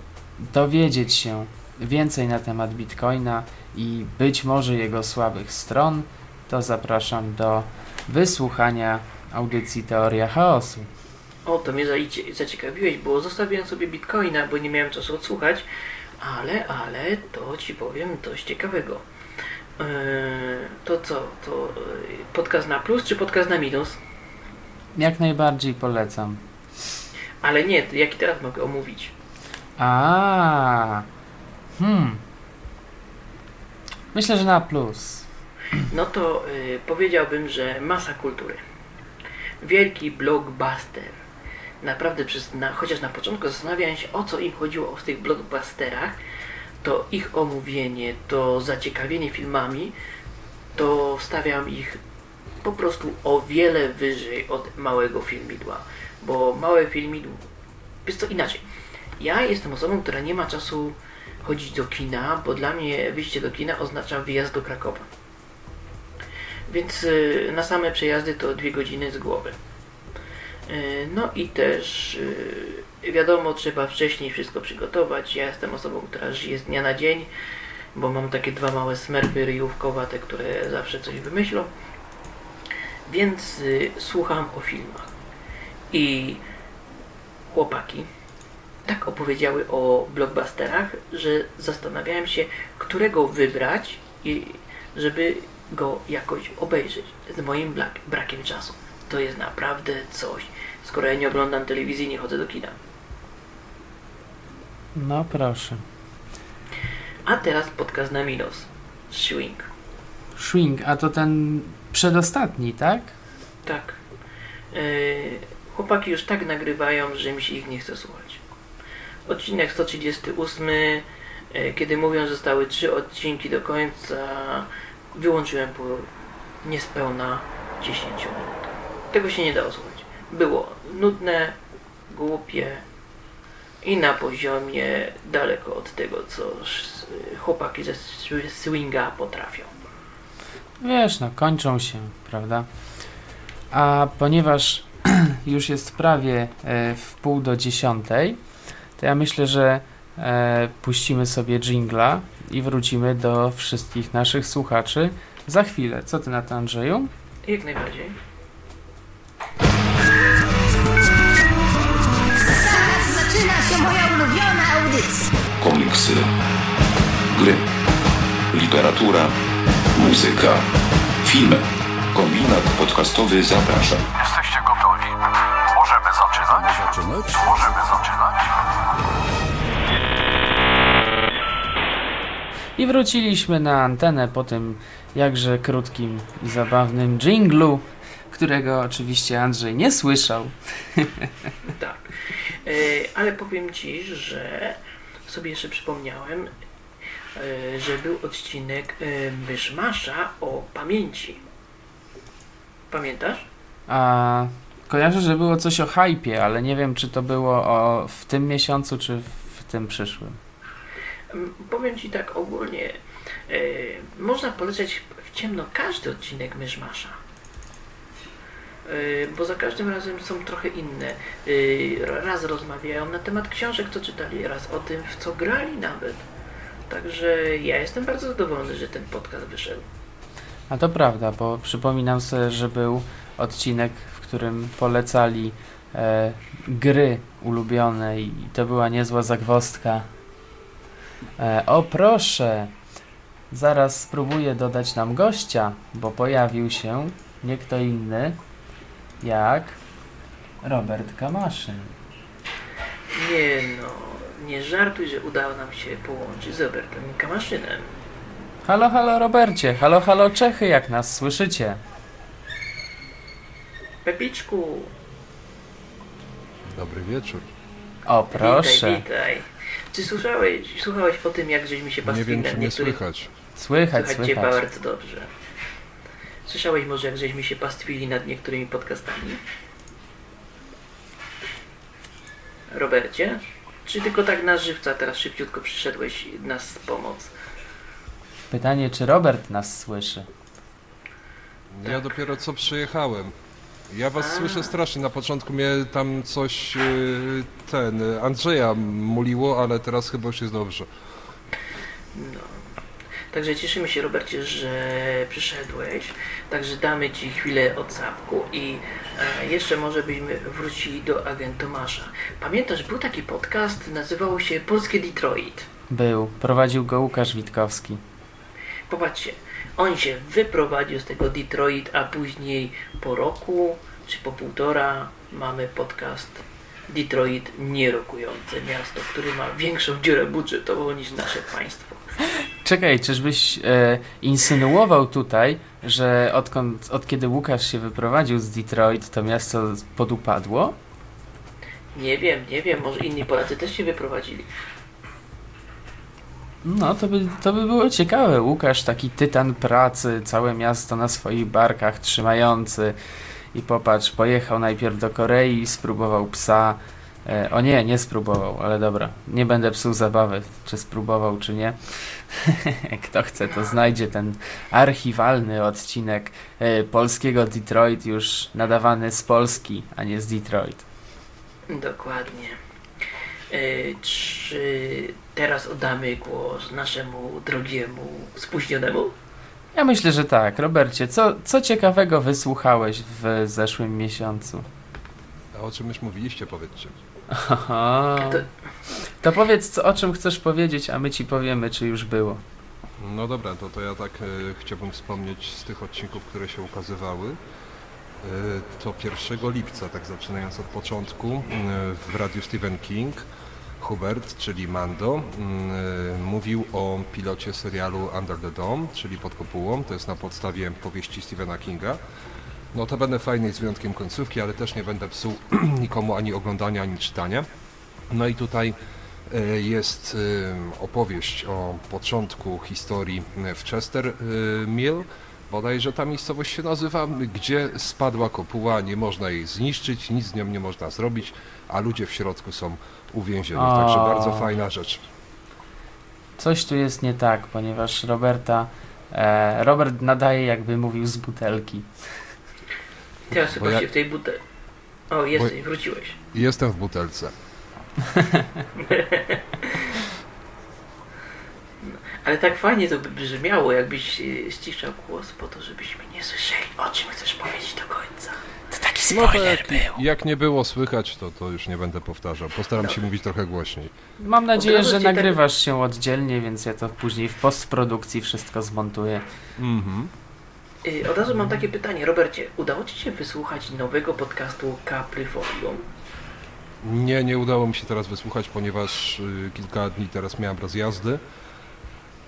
S2: dowiedzieć się więcej na temat Bitcoina i być może jego słabych stron, to zapraszam do wysłuchania audycji Teoria Chaosu.
S3: O, to mnie zaciekawiłeś, bo zostawiłem sobie bitcoina, bo nie miałem czasu odsłuchać, ale, ale to ci powiem coś ciekawego. Eee, to co? To e, podcast na plus czy podcast na minus?
S2: Jak najbardziej polecam.
S3: Ale nie, jaki teraz mogę omówić?
S2: A, hmm. Myślę, że na plus.
S3: No to y, powiedziałbym, że masa kultury. Wielki blockbuster. Naprawdę, przez, na, chociaż na początku zastanawiałem się, o co im chodziło w tych blockbusterach, to ich omówienie, to zaciekawienie filmami, to stawiam ich po prostu o wiele wyżej od małego filmidła. Bo małe filmidło... Jest to inaczej. Ja jestem osobą, która nie ma czasu chodzić do kina, bo dla mnie wyjście do kina oznacza wyjazd do Krakowa. Więc y, na same przejazdy to dwie godziny z głowy. Y, No i też y, wiadomo, trzeba wcześniej wszystko przygotować. Ja jestem osobą, która żyje z dnia na dzień, bo mam takie dwa małe smerfy ryjówkowate, które zawsze coś wymyślą. Więc słucham o filmach. I chłopaki tak opowiedziały o blockbusterach, że zastanawiałem się, którego wybrać, i żeby go jakoś obejrzeć z moim brak, brakiem czasu. To jest naprawdę coś. Skoro ja nie oglądam telewizji, nie chodzę do kina.
S2: No proszę.
S3: A teraz podcast na minus. Swing.
S2: Swing, a to ten przedostatni, tak?
S3: Tak. Yy, chłopaki już tak nagrywają, że mi się ich nie chce słuchać. Odcinek 138, yy, kiedy mówią, że zostały trzy odcinki do końca, wyłączyłem po niespełna 10 minut. Tego się nie dało słuchać. Było nudne, głupie i na poziomie daleko od tego, co chłopaki ze swinga potrafią.
S2: Wiesz, no kończą się, prawda? A ponieważ już jest prawie e, w pół do dziesiątej, to ja myślę, że e, puścimy sobie jingla i wrócimy do wszystkich naszych słuchaczy za chwilę. Co ty na to, Andrzeju?
S3: Jak najbardziej.
S4: Zaraz zaczyna się moja ulubiona audycja.
S5: komiksy, gry, literatura, muzyka, filmy. Kombinat podcastowy zaprasza.
S6: Jesteście gotowi? Możemy zaczynać?
S7: zaczynać?
S6: Możemy zaczynać.
S2: I wróciliśmy na antenę po tym jakże krótkim i zabawnym jinglu, którego oczywiście Andrzej nie słyszał.
S3: Tak. E, ale powiem Ci, że sobie jeszcze przypomniałem, e, że był odcinek e, Myszmasza o pamięci. Pamiętasz?
S2: A kojarzę, że było coś o hypie, ale nie wiem, czy to było o, w tym miesiącu, czy w tym przyszłym.
S3: Powiem Ci tak ogólnie, e, można polecieć w ciemno każdy odcinek Myszmasza. E, bo za każdym razem są trochę inne. E, raz rozmawiają na temat książek, co czytali, raz o tym, w co grali nawet. Także ja jestem bardzo zadowolony, że ten podcast wyszedł.
S2: A to prawda, bo przypominam sobie, że był odcinek, w którym polecali e, gry ulubione i to była niezła zagwozdka. E, o proszę, zaraz spróbuję dodać nam gościa, bo pojawił się nie kto inny jak Robert Kamaszyn.
S3: Nie no, nie żartuj, że udało nam się połączyć z Robertem Kamaszynem.
S2: Halo, halo Robercie, halo, halo Czechy, jak nas słyszycie?
S3: Pepiczku,
S7: Dobry wieczór.
S2: O proszę,
S3: witaj, witaj. Czy słyszałeś, słuchałeś po tym, jak żeśmy się
S7: Nie
S3: pastwili
S7: wiem,
S3: nad
S7: czy mnie
S3: niektórych...
S7: słychać.
S2: słychać,
S3: Słychać Cię
S2: słychać.
S3: bardzo dobrze. Słyszałeś może, jak żeśmy się pastwili nad niektórymi podcastami? Robercie? Czy tylko tak na żywca teraz szybciutko przyszedłeś nas z pomoc?
S2: Pytanie, czy Robert nas słyszy?
S7: Ja dopiero co przyjechałem. Ja was
S3: A.
S7: słyszę strasznie. Na początku mnie tam coś yy, ten Andrzeja muliło, ale teraz chyba już jest dobrze.
S3: No. Także cieszymy się, Robercie, że przyszedłeś. Także damy Ci chwilę od zapku i e, jeszcze może byśmy wrócili do Agentomasza. Pamiętasz, był taki podcast, nazywał się Polskie Detroit.
S2: Był, prowadził go Łukasz Witkowski.
S3: Popatrzcie, on się wyprowadził z tego Detroit, a później po roku czy po półtora mamy podcast Detroit nierokujące miasto, które ma większą dziurę budżetową niż nasze państwo.
S2: Czekaj, czyżbyś e, insynuował tutaj, że odkąd, od kiedy Łukasz się wyprowadził z Detroit, to miasto podupadło?
S3: Nie wiem, nie wiem, może inni Polacy też się wyprowadzili.
S2: No, to by, to by było ciekawe. Łukasz, taki tytan pracy, całe miasto na swoich barkach trzymający. I popatrz, pojechał najpierw do Korei, spróbował psa. E, o nie, nie spróbował, ale dobra, nie będę psuł zabawy, czy spróbował, czy nie. Kto chce, to znajdzie ten archiwalny odcinek e, polskiego Detroit, już nadawany z Polski, a nie z Detroit.
S3: Dokładnie. E, czy teraz oddamy głos naszemu drogiemu spóźnionemu?
S2: Ja myślę, że tak. Robercie, co, co ciekawego wysłuchałeś w zeszłym miesiącu?
S7: A o czym już mówiliście, powiedzcie.
S2: Aha.
S3: To,
S2: To powiedz, co, o czym chcesz powiedzieć, a my ci powiemy, czy już było.
S7: No dobra, to, to ja tak e, chciałbym wspomnieć z tych odcinków, które się ukazywały. E, to 1 lipca, tak zaczynając od początku, e, w radiu Stephen King, Hubert, czyli Mando, m, e, mówił o pilocie serialu Under the Dome, czyli Pod kopułą. To jest na podstawie powieści Stephena Kinga. Notabene fajnej z wyjątkiem końcówki, ale też nie będę psuł nikomu ani oglądania, ani czytania. No i tutaj e, jest e, opowieść o początku historii w Chester Mill. Bodajże ta miejscowość się nazywa, gdzie spadła kopuła, nie można jej zniszczyć, nic z nią nie można zrobić, a ludzie w środku są uwięzieni.
S2: O.
S7: Także bardzo fajna rzecz.
S2: Coś tu jest nie tak, ponieważ Roberta. E, Robert nadaje, jakby mówił z butelki.
S3: teraz
S7: Bo
S3: chyba
S7: ja-
S3: się w tej butel... O, jesteś, wróciłeś.
S7: Jestem w butelce.
S3: Ale tak fajnie to by brzmiało, jakbyś e, ściszał głos po to, żebyśmy nie słyszeli, o czym chcesz powiedzieć do końca.
S7: No to jak, nie było słychać, to, to już nie będę powtarzał. Postaram się mówić trochę głośniej.
S2: Mam nadzieję, że nagrywasz się oddzielnie, więc ja to później w postprodukcji wszystko zmontuję.
S7: Mhm.
S3: E, Od razu mam takie pytanie, Robercie, udało Ci się wysłuchać nowego podcastu Kapryfolium?
S7: Nie, nie udało mi się teraz wysłuchać, ponieważ y, kilka dni teraz miałem rozjazdy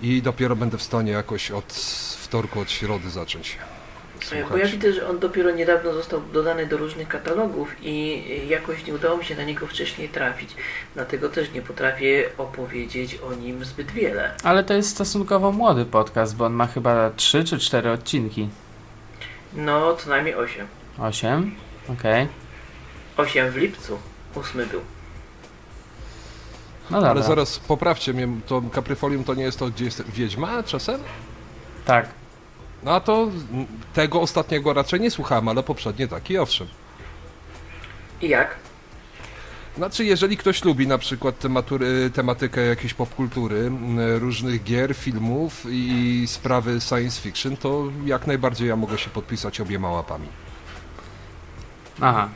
S7: i dopiero będę w stanie jakoś od wtorku, od środy zacząć
S3: E, Bo ja widzę, że on dopiero niedawno został dodany do różnych katalogów i jakoś nie udało mi się na niego wcześniej trafić. Dlatego też nie potrafię opowiedzieć o nim zbyt wiele.
S2: Ale to jest stosunkowo młody podcast, bo on ma chyba 3 czy 4 odcinki.
S3: No, co najmniej 8.
S2: 8. Okej.
S3: 8 w lipcu, 8 był.
S2: No dobra.
S7: Ale zaraz poprawcie mnie, to Caprifolium to nie jest to, gdzie jest Wiedźma czasem?
S2: Tak.
S7: No a to tego ostatniego raczej nie słuchałem, ale poprzednie taki owszem.
S3: I jak?
S7: Znaczy, jeżeli ktoś lubi na przykład tematury, tematykę jakiejś popkultury, różnych gier, filmów i sprawy science fiction, to jak najbardziej ja mogę się podpisać obiema łapami.
S2: Aha.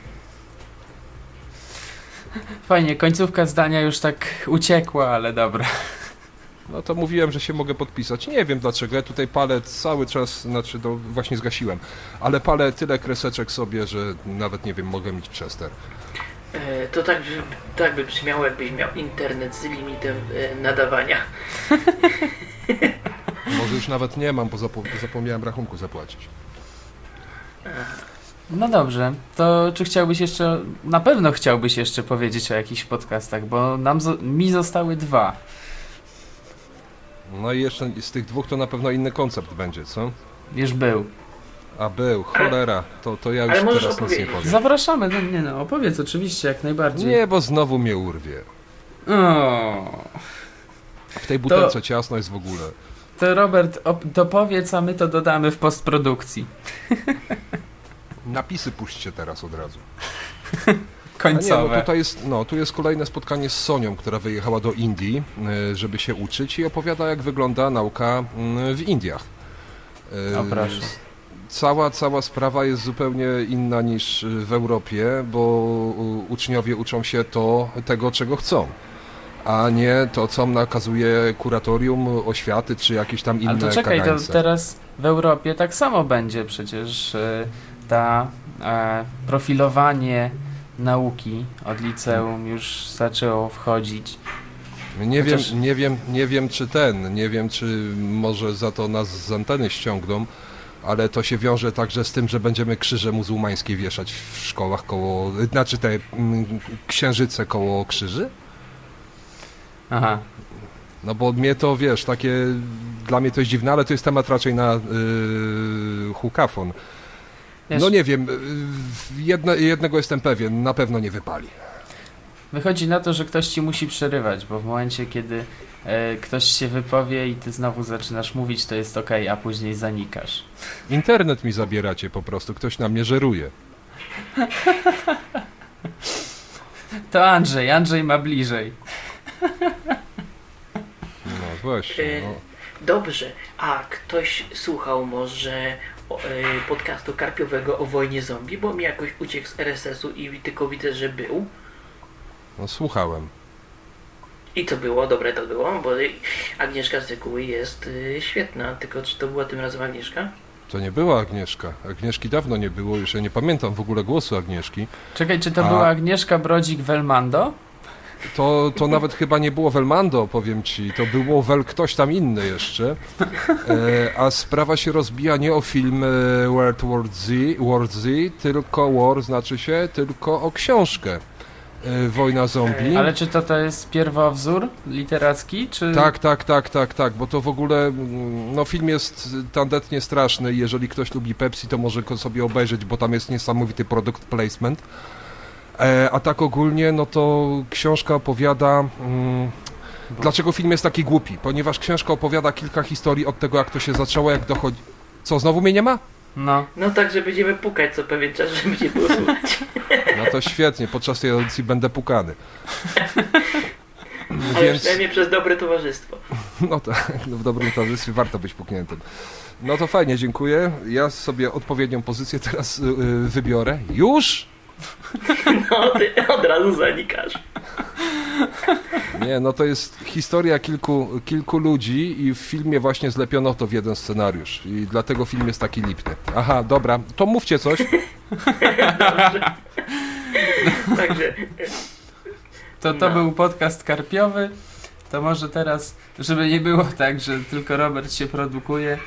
S2: Fajnie, końcówka zdania już tak uciekła, ale dobra.
S7: No to mówiłem, że się mogę podpisać. Nie wiem dlaczego, ja tutaj palę cały czas, znaczy to właśnie zgasiłem, ale palę tyle kreseczek sobie, że nawet nie wiem, mogę mieć przester.
S3: E, to tak, by- tak by brzmiało, jakbyś miał internet z limitem e, nadawania.
S7: Może już nawet nie mam, bo zapo zapomniałem rachunku zapłacić.
S2: No dobrze, to czy chciałbyś jeszcze, na pewno chciałbyś jeszcze powiedzieć o jakichś podcastach, bo nam mi zostały dwa.
S7: No i jeszcze z tych dwóch to na pewno inny koncept będzie, co?
S2: Już był.
S7: A był, cholera, to, to ja już teraz nic nie powiem.
S2: Zapraszamy, no nie no, opowiedz oczywiście, jak najbardziej.
S7: Nie, bo znowu mnie urwie.
S2: O,
S7: W tej butelce ciasno jest w ogóle.
S2: to Robert, op- dopowiedz, a my to dodamy w postprodukcji.
S7: Napisy puśćcie teraz od razu. A nie,
S2: Końcowe.
S7: no tutaj jest, no, tu jest kolejne spotkanie z Sonią, która wyjechała do Indii, y, żeby się uczyć i opowiada, jak wygląda nauka y, w Indiach. Y,
S2: O, proszę.
S7: Cała, cała sprawa jest zupełnie inna niż w Europie, bo uczniowie uczą się to, tego, czego chcą, a nie to, co nakazuje kuratorium, oświaty czy jakieś tam inne
S2: Ale to czekaj, to teraz w Europie tak samo będzie przecież y, ta e, profilowanie nauki od liceum już zaczęło wchodzić.
S7: Nie
S2: Chociaż-
S7: wiem, nie wiem, nie wiem czy ten, nie wiem czy może za to nas z anteny ściągną, ale to się wiąże także z tym, że będziemy krzyże muzułmańskie wieszać w szkołach koło, znaczy te mm, księżyce koło krzyży?
S2: Aha.
S7: No bo mnie to, wiesz, takie, dla mnie to jest dziwne, ale to jest temat raczej na yy, hukafon.
S2: Wiesz,
S7: No nie wiem, yy, jedno, jednego jestem pewien, na pewno nie wypali.
S2: Wychodzi na to, że ktoś ci musi przerywać, bo w momencie, kiedy e, ktoś się wypowie i ty znowu zaczynasz mówić, to jest ok, a później zanikasz.
S7: Internet mi zabieracie po prostu, ktoś na mnie żeruje.
S2: To Andrzej, Andrzej ma bliżej.
S7: No właśnie,
S3: E,
S7: no.
S3: Dobrze, a ktoś słuchał może podcastu karpiowego o wojnie zombie, bo mi jakoś uciekł z RSS-u i tylko widzę, że był.
S7: no słuchałem.
S3: I to było, dobre to było, bo Agnieszka z reguły jest y, świetna, tylko czy to była tym razem Agnieszka?
S7: To nie była Agnieszka. Agnieszki dawno nie było, już ja nie pamiętam w ogóle głosu Agnieszki.
S2: Czekaj, czy to
S7: A-
S2: była Agnieszka Brodzik-Welmando?
S7: To, to nawet chyba nie było Welmando, powiem ci, to było Wel ktoś tam inny jeszcze. E, a sprawa się rozbija nie o film e, World War Z, War Z, tylko War znaczy się, tylko o książkę. E, Wojna zombie.
S2: Ale czy to to jest pierwowzór literacki, czy...
S7: Tak, tak, tak, tak, tak, bo to w ogóle, no film jest tandetnie straszny, jeżeli ktoś lubi Pepsi, to może go sobie obejrzeć, bo tam jest niesamowity product placement. E, a tak ogólnie, no to książka opowiada, mm, dlaczego film jest taki głupi, ponieważ książka opowiada kilka historii od tego, jak to się zaczęło, jak dochodzi... Co, znowu mnie nie ma?
S2: No,
S3: No tak, że będziemy pukać co pewien czas, żeby nie było słychać.
S7: No to świetnie, podczas tej audycji będę pukany.
S3: Ale
S7: Więc...
S3: przynajmniej przez dobre towarzystwo.
S7: No tak, no w dobrym towarzystwie warto być pukniętym. No to fajnie, dziękuję. Ja sobie odpowiednią pozycję teraz y, y, wybiorę. Już?
S3: No ty od razu zanikasz.
S7: Nie, no to jest historia kilku, kilku ludzi i w filmie właśnie zlepiono to w jeden scenariusz. I dlatego film jest taki lipny. Aha, dobra, to mówcie coś.
S3: Także
S2: to to
S3: No.
S2: był podcast karpiowy. To może teraz, żeby nie było tak, że tylko Robert się produkuje,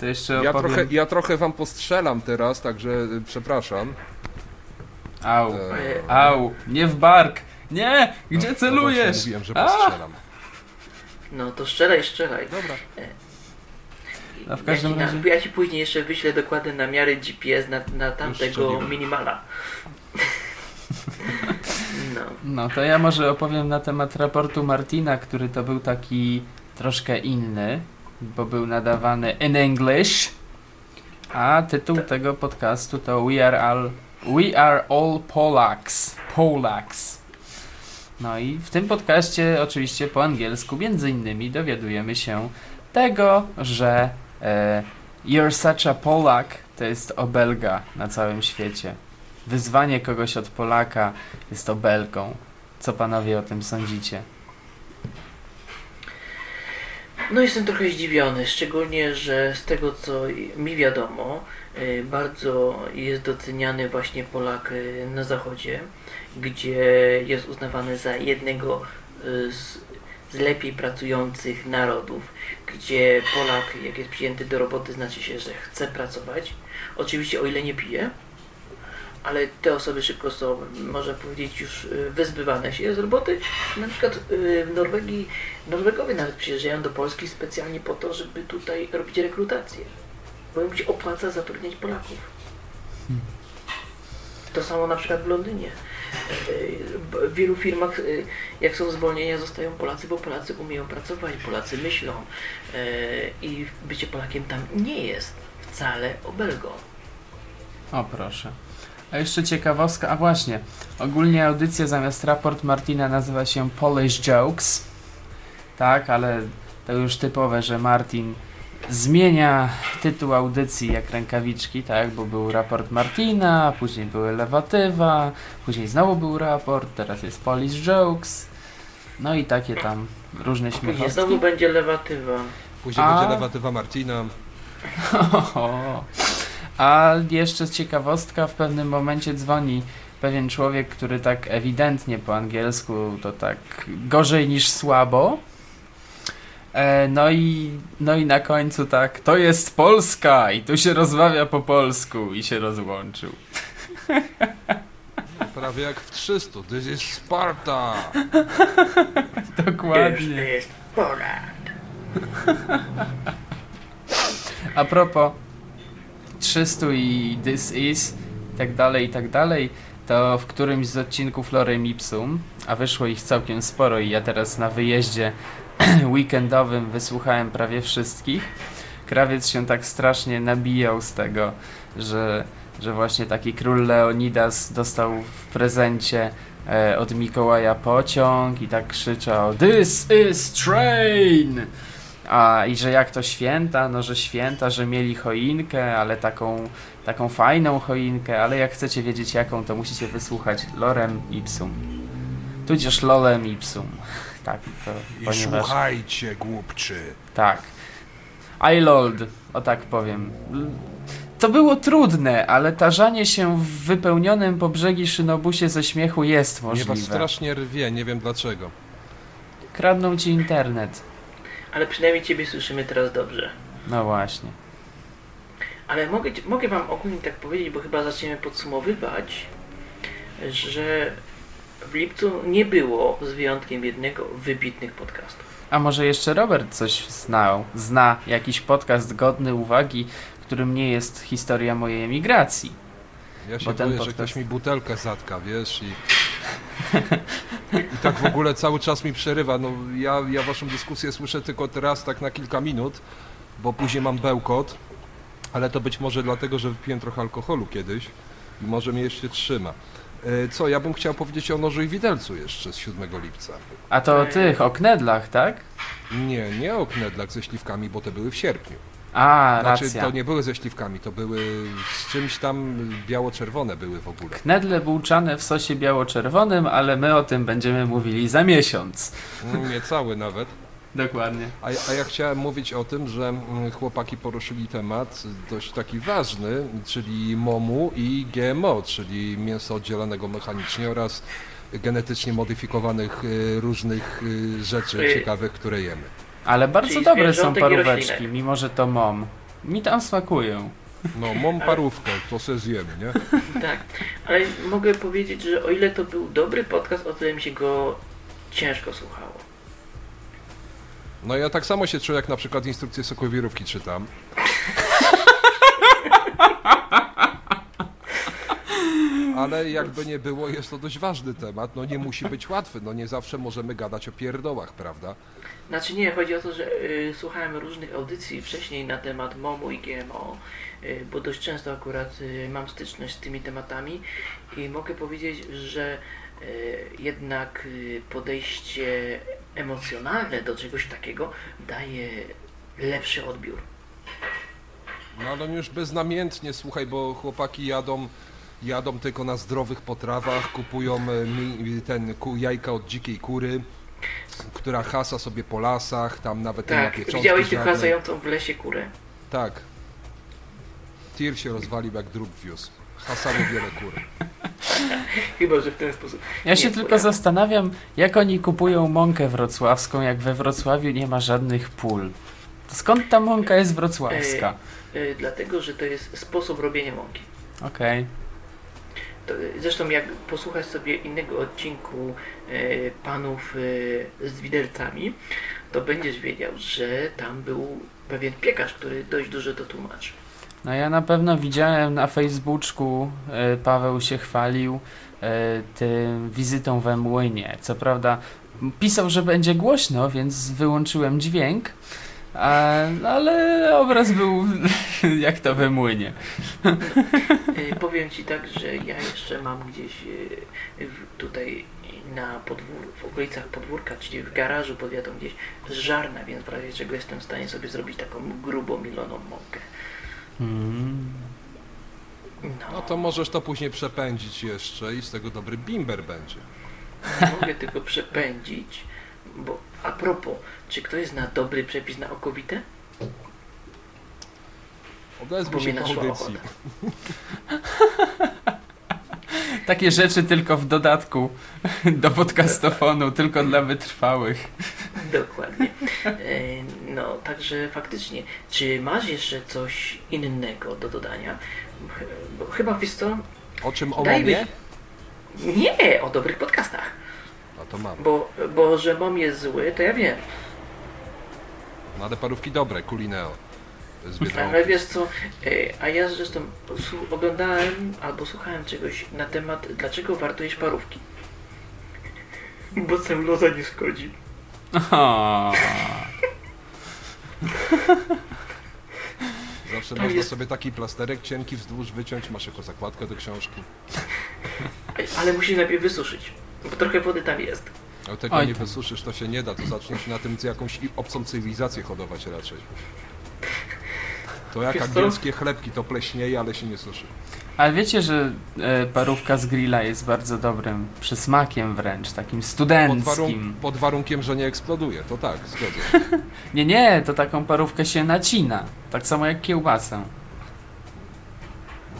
S2: to jeszcze
S7: Ja
S2: opowiem...
S7: trochę, ja trochę wam postrzelam teraz, także y, przepraszam.
S2: Au,
S7: E,
S2: au, nie w bark! Nie!
S7: no,
S2: Gdzie
S7: no
S2: celujesz?
S7: właśnie Mówiłem, że postrzelam.
S3: no to strzelaj, strzelaj.
S7: Dobra.
S2: A w każdym
S3: ja, ci
S2: razie-
S3: na, ja ci później jeszcze wyślę dokładne namiary GPS na, na tamtego minimala. No.
S2: No to ja może opowiem na temat raportu Martina, który to był taki troszkę inny, bo był nadawany in English, a tytuł tego podcastu to We Are All, We Are All Polaks. Polaks. No i w tym podcaście oczywiście po angielsku między innymi dowiadujemy się tego, że e, You're such a Polak to jest obelga na całym świecie. Wyzwanie kogoś od Polaka jest obelgą. Co panowie o tym sądzicie?
S3: No jestem trochę zdziwiony, szczególnie, że z tego co mi wiadomo, bardzo jest doceniany właśnie Polak y, na zachodzie, gdzie jest uznawany za jednego y, z, z lepiej pracujących narodów, gdzie Polak jak jest przyjęty do roboty znaczy się, że chce pracować, oczywiście o ile nie pije, ale te osoby szybko są, można powiedzieć, już wyzbywane się z roboty. Na przykład w Norwegii Norwegowie nawet przyjeżdżają do Polski specjalnie po to, żeby tutaj robić rekrutację. Bo im się opłaca zatrudniać Polaków. To samo na przykład w Londynie. W wielu firmach, jak są zwolnienia, zostają Polacy, bo Polacy umieją pracować, Polacy myślą. y, I bycie Polakiem tam nie jest wcale obelgą.
S2: O proszę. A jeszcze ciekawostka, a właśnie, ogólnie audycja zamiast raport Martina nazywa się Polish Jokes. Tak, ale to już typowe, że Martin zmienia tytuł audycji jak rękawiczki, tak, bo był raport Martina, później były lewatywa, później znowu był raport, teraz jest Polish Jokes. No i takie tam różne
S3: Później
S2: śmiechostki.
S3: znowu będzie lewatywa.
S7: Później
S2: A-
S7: będzie lewatywa Martina.
S2: A jeszcze ciekawostka, w pewnym momencie dzwoni pewien człowiek, który tak ewidentnie po angielsku to tak gorzej niż słabo. E, no i, no i na końcu tak, to jest Polska i tu się rozmawia po polsku i się rozłączył.
S7: Prawie jak w 300. This is Sparta.
S2: Dokładnie.
S3: To jest Polak.
S2: A propos 300 i This Is i tak dalej, i tak dalej, to w którymś z odcinków Lorem Ipsum, a wyszło ich całkiem sporo i ja teraz na wyjeździe weekendowym wysłuchałem prawie wszystkich, krawiec się tak strasznie nabijał z tego, że, że właśnie taki król Leonidas dostał w prezencie e, od Mikołaja pociąg i tak krzyczał This is train! A i że jak to święta, no że święta, że mieli choinkę, ale taką, taką fajną choinkę, ale jak chcecie wiedzieć jaką, to musicie wysłuchać Lorem Ipsum. Tudzież Lolem Ipsum. Tak, to
S7: I
S2: ponieważ...
S7: słuchajcie, głupczy.
S2: Tak. I lold, o tak powiem. To było trudne, ale tarzanie się w wypełnionym po brzegi szynobusie ze śmiechu jest
S7: Mnie was
S2: możliwe.
S7: strasznie rwie, nie wiem dlaczego.
S2: Kradną ci internet.
S3: Ale przynajmniej Ciebie słyszymy teraz dobrze.
S2: No właśnie.
S3: Ale mogę, mogę Wam ogólnie tak powiedzieć, bo chyba zaczniemy podsumowywać, że w lipcu nie było, z wyjątkiem jednego, wybitnych podcastów.
S2: A może jeszcze Robert coś znał, zna jakiś podcast godny uwagi, którym nie jest historia mojej emigracji.
S7: Ja się
S2: Bo ten
S7: boję, że
S2: podcast-
S7: ktoś mi butelkę zatka, wiesz, i... I tak w ogóle cały czas mi przerywa. No, ja, ja waszą dyskusję słyszę tylko teraz, tak na kilka minut, bo później mam bełkot, ale to być może dlatego, że wypiłem trochę alkoholu kiedyś i może mnie jeszcze trzyma. E, Co, ja bym chciał powiedzieć o nożu i widelcu jeszcze z 7 lipca.
S2: A to o tych, o knedlach, tak?
S7: Nie, nie o knedlach ze śliwkami, bo te były w sierpniu.
S2: A,
S7: Znaczy,
S2: racja.
S7: to nie były ze śliwkami, to były z czymś tam biało-czerwone były w ogóle.
S2: Knedle bułczane w sosie biało-czerwonym, ale my o tym będziemy mówili za miesiąc.
S7: Mm, Nie cały nawet.
S2: Dokładnie.
S7: A, a ja chciałem mówić o tym, że mm, chłopaki poruszyli temat dość taki ważny, czyli MOMU i GMO, czyli mięso oddzielanego mechanicznie oraz genetycznie modyfikowanych y, różnych y, rzeczy ciekawych, które jemy.
S2: Ale bardzo
S3: Czyli
S2: dobre są paróweczki, mimo że to mom. Mi tam smakują.
S7: No, mam parówkę, to se zjemy, nie?
S3: Tak, ale mogę powiedzieć, że o ile to był dobry podcast, o tyle mi się go ciężko słuchało.
S7: No ja tak samo się czuję, jak na przykład instrukcję sokowirówki czytam. Ale jakby nie było, jest to dość ważny temat. No nie musi być łatwy. No nie zawsze możemy gadać o pierdołach, prawda?
S3: Znaczy nie, chodzi o to, że y, słuchałem różnych audycji wcześniej na temat MOMU i GMO, y, bo dość często akurat y, mam styczność z tymi tematami i mogę powiedzieć, że jednak y, podejście emocjonalne do czegoś takiego daje lepszy odbiór.
S7: No ale już beznamiętnie, słuchaj, bo chłopaki jadą, jadą tylko na zdrowych potrawach, kupują e, mi, ten jajka od dzikiej kury, która hasa sobie po lasach, tam nawet nie ma
S3: Tak,
S7: pieczątki
S3: widziałeś hasającą w lesie kurę.
S7: Tak. Tir się rozwalił jak drób wiózł. Hasało wiele kur.
S3: Chyba, że w ten sposób.
S2: Ja się tylko zastanawiam, jak oni kupują mąkę wrocławską, jak we Wrocławiu nie ma żadnych pól. Skąd ta mąka jest wrocławska?
S3: Y, dlatego, że to jest sposób robienia mąki.
S2: Okej.
S3: To, zresztą jak posłuchać sobie innego odcinku e, panów e, z widelcami, to będziesz wiedział, że tam był pewien piekarz, który dość dużo to tłumaczy.
S2: No ja na pewno widziałem na Facebooku, e, Paweł się chwalił e, tym wizytą we młynie. Co prawda pisał, że będzie głośno, więc wyłączyłem dźwięk, a, ale obraz był jak to we młynie.
S3: E, powiem Ci tak, że ja jeszcze mam gdzieś w- tutaj na podwór, w okolicach podwórka, czyli w garażu pod wiatą gdzieś żarna, więc w razie czego jestem w stanie sobie zrobić taką grubo miloną mąkę.
S2: Mm.
S7: No to możesz to później przepędzić jeszcze i z tego dobry bimber będzie.
S3: Nie mogę tego przepędzić, bo a propos, czy ktoś zna dobry przepis na okowite?
S7: Odezwij
S3: Bo
S7: się
S3: naszła
S7: audycji.
S2: Takie rzeczy tylko w dodatku do podcastofonu, tylko dla wytrwałych.
S3: Dokładnie. E, No, także faktycznie, czy masz jeszcze coś innego do dodania? Chyba wiesz co?
S7: O czym o
S3: Daj
S7: momie?
S3: Nie, o dobrych podcastach.
S7: No to mam.
S3: Bo, bo że mom jest zły, to ja wiem.
S7: No ale parówki dobre, Kulineo. Z Biedronki.
S3: Ale wiesz co, e, a ja zresztą oglądałem albo słuchałem czegoś na temat, dlaczego warto jeść parówki. Bo celuloza nie szkodzi.
S2: O,
S7: Zawsze
S3: Tam
S7: można
S3: jest-
S7: sobie taki plasterek cienki wzdłuż wyciąć, masz jako zakładkę do książki.
S3: Ale musisz najpierw wysuszyć, bo trochę wody tam jest.
S7: Ale tego
S2: Oj
S7: nie
S2: tam.
S7: wysuszysz, to się nie da, to zaczniesz na tym jakąś obcą cywilizację hodować raczej. To jak angielskie chlebki, to pleśnieje, ale się nie suszy.
S2: ale wiecie, że e, parówka z grilla jest bardzo dobrym przysmakiem wręcz, takim
S7: Pod,
S2: studenckim.
S7: warun- pod warunkiem, że nie eksploduje, to tak, zgodzę.
S2: Nie, nie, to taką parówkę się nacina. Tak samo jak kiełbasę.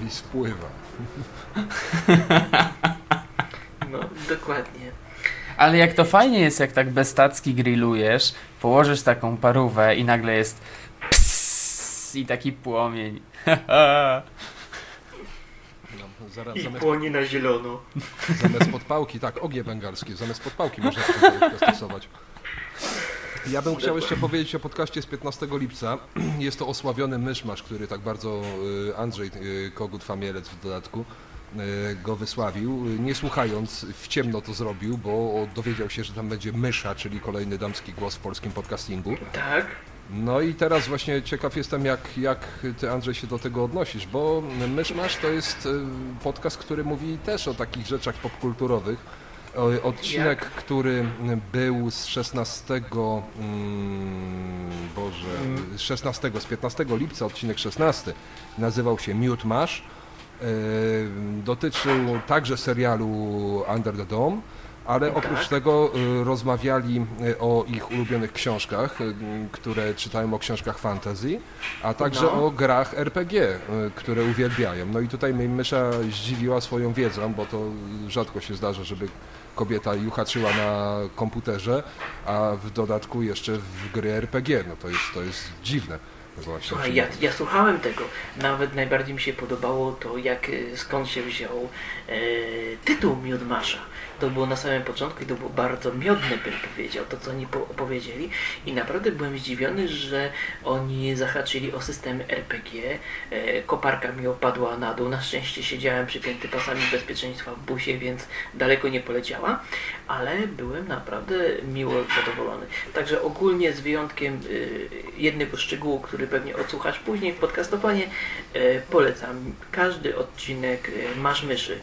S7: I spływa.
S3: No, dokładnie.
S2: Ale jak to fajnie jest, jak tak bestacki grillujesz, położysz taką parówę i nagle jest pss i taki płomień.
S7: No, zaraz,
S3: I
S7: zamiast,
S3: płonie na zielono.
S7: zamiast podpałki, tak, ogie bengalskie, zamiast podpałki można stosować. Ja bym chciał jeszcze powiedzieć o podcaście z 15 lipca. Jest to osławiony myszmasz, który tak bardzo y, Andrzej y, Kogut-Famielec w dodatku y, go wysławił. Nie słuchając, w ciemno to zrobił, bo dowiedział się, że tam będzie mysza, czyli kolejny damski głos w polskim podcastingu.
S3: Tak.
S7: No i teraz właśnie ciekaw jestem, jak, jak ty Andrzej się do tego odnosisz, bo Myszmasz to jest y, podcast, który mówi też o takich rzeczach popkulturowych. Odcinek, który był z 16, mm, Boże, 16, z 15 lipca, odcinek 16, nazywał się Mute Mash. Y, Dotyczył także serialu Under the Dome, ale oprócz tego y, rozmawiali y, o ich ulubionych książkach, y, które czytają o książkach fantasy, a także
S3: No.
S7: o grach RPG, które uwielbiają. No i tutaj mnie Mysza zdziwiła swoją wiedzą, bo to rzadko się zdarza, żeby kobieta juchaczyła na komputerze, a w dodatku jeszcze w gry RPG. No to jest, to jest dziwne.
S3: Słuchaj, ja, ja słuchałem tego. Nawet najbardziej mi się podobało to, jak skąd się wziął e, tytuł Miodmasza. To było na samym początku i to było bardzo miodne, bym powiedział, to co oni po- opowiedzieli. I naprawdę byłem zdziwiony, że oni zahaczyli o systemy RPG. E, koparka mi opadła na dół. Na szczęście siedziałem przypięty pasami bezpieczeństwa w busie, więc daleko nie poleciała, ale byłem naprawdę miło zadowolony. Także ogólnie z wyjątkiem y, jednego szczegółu, który pewnie odsłuchasz później w podcastowanie, e, polecam. Każdy odcinek e, masz myszy.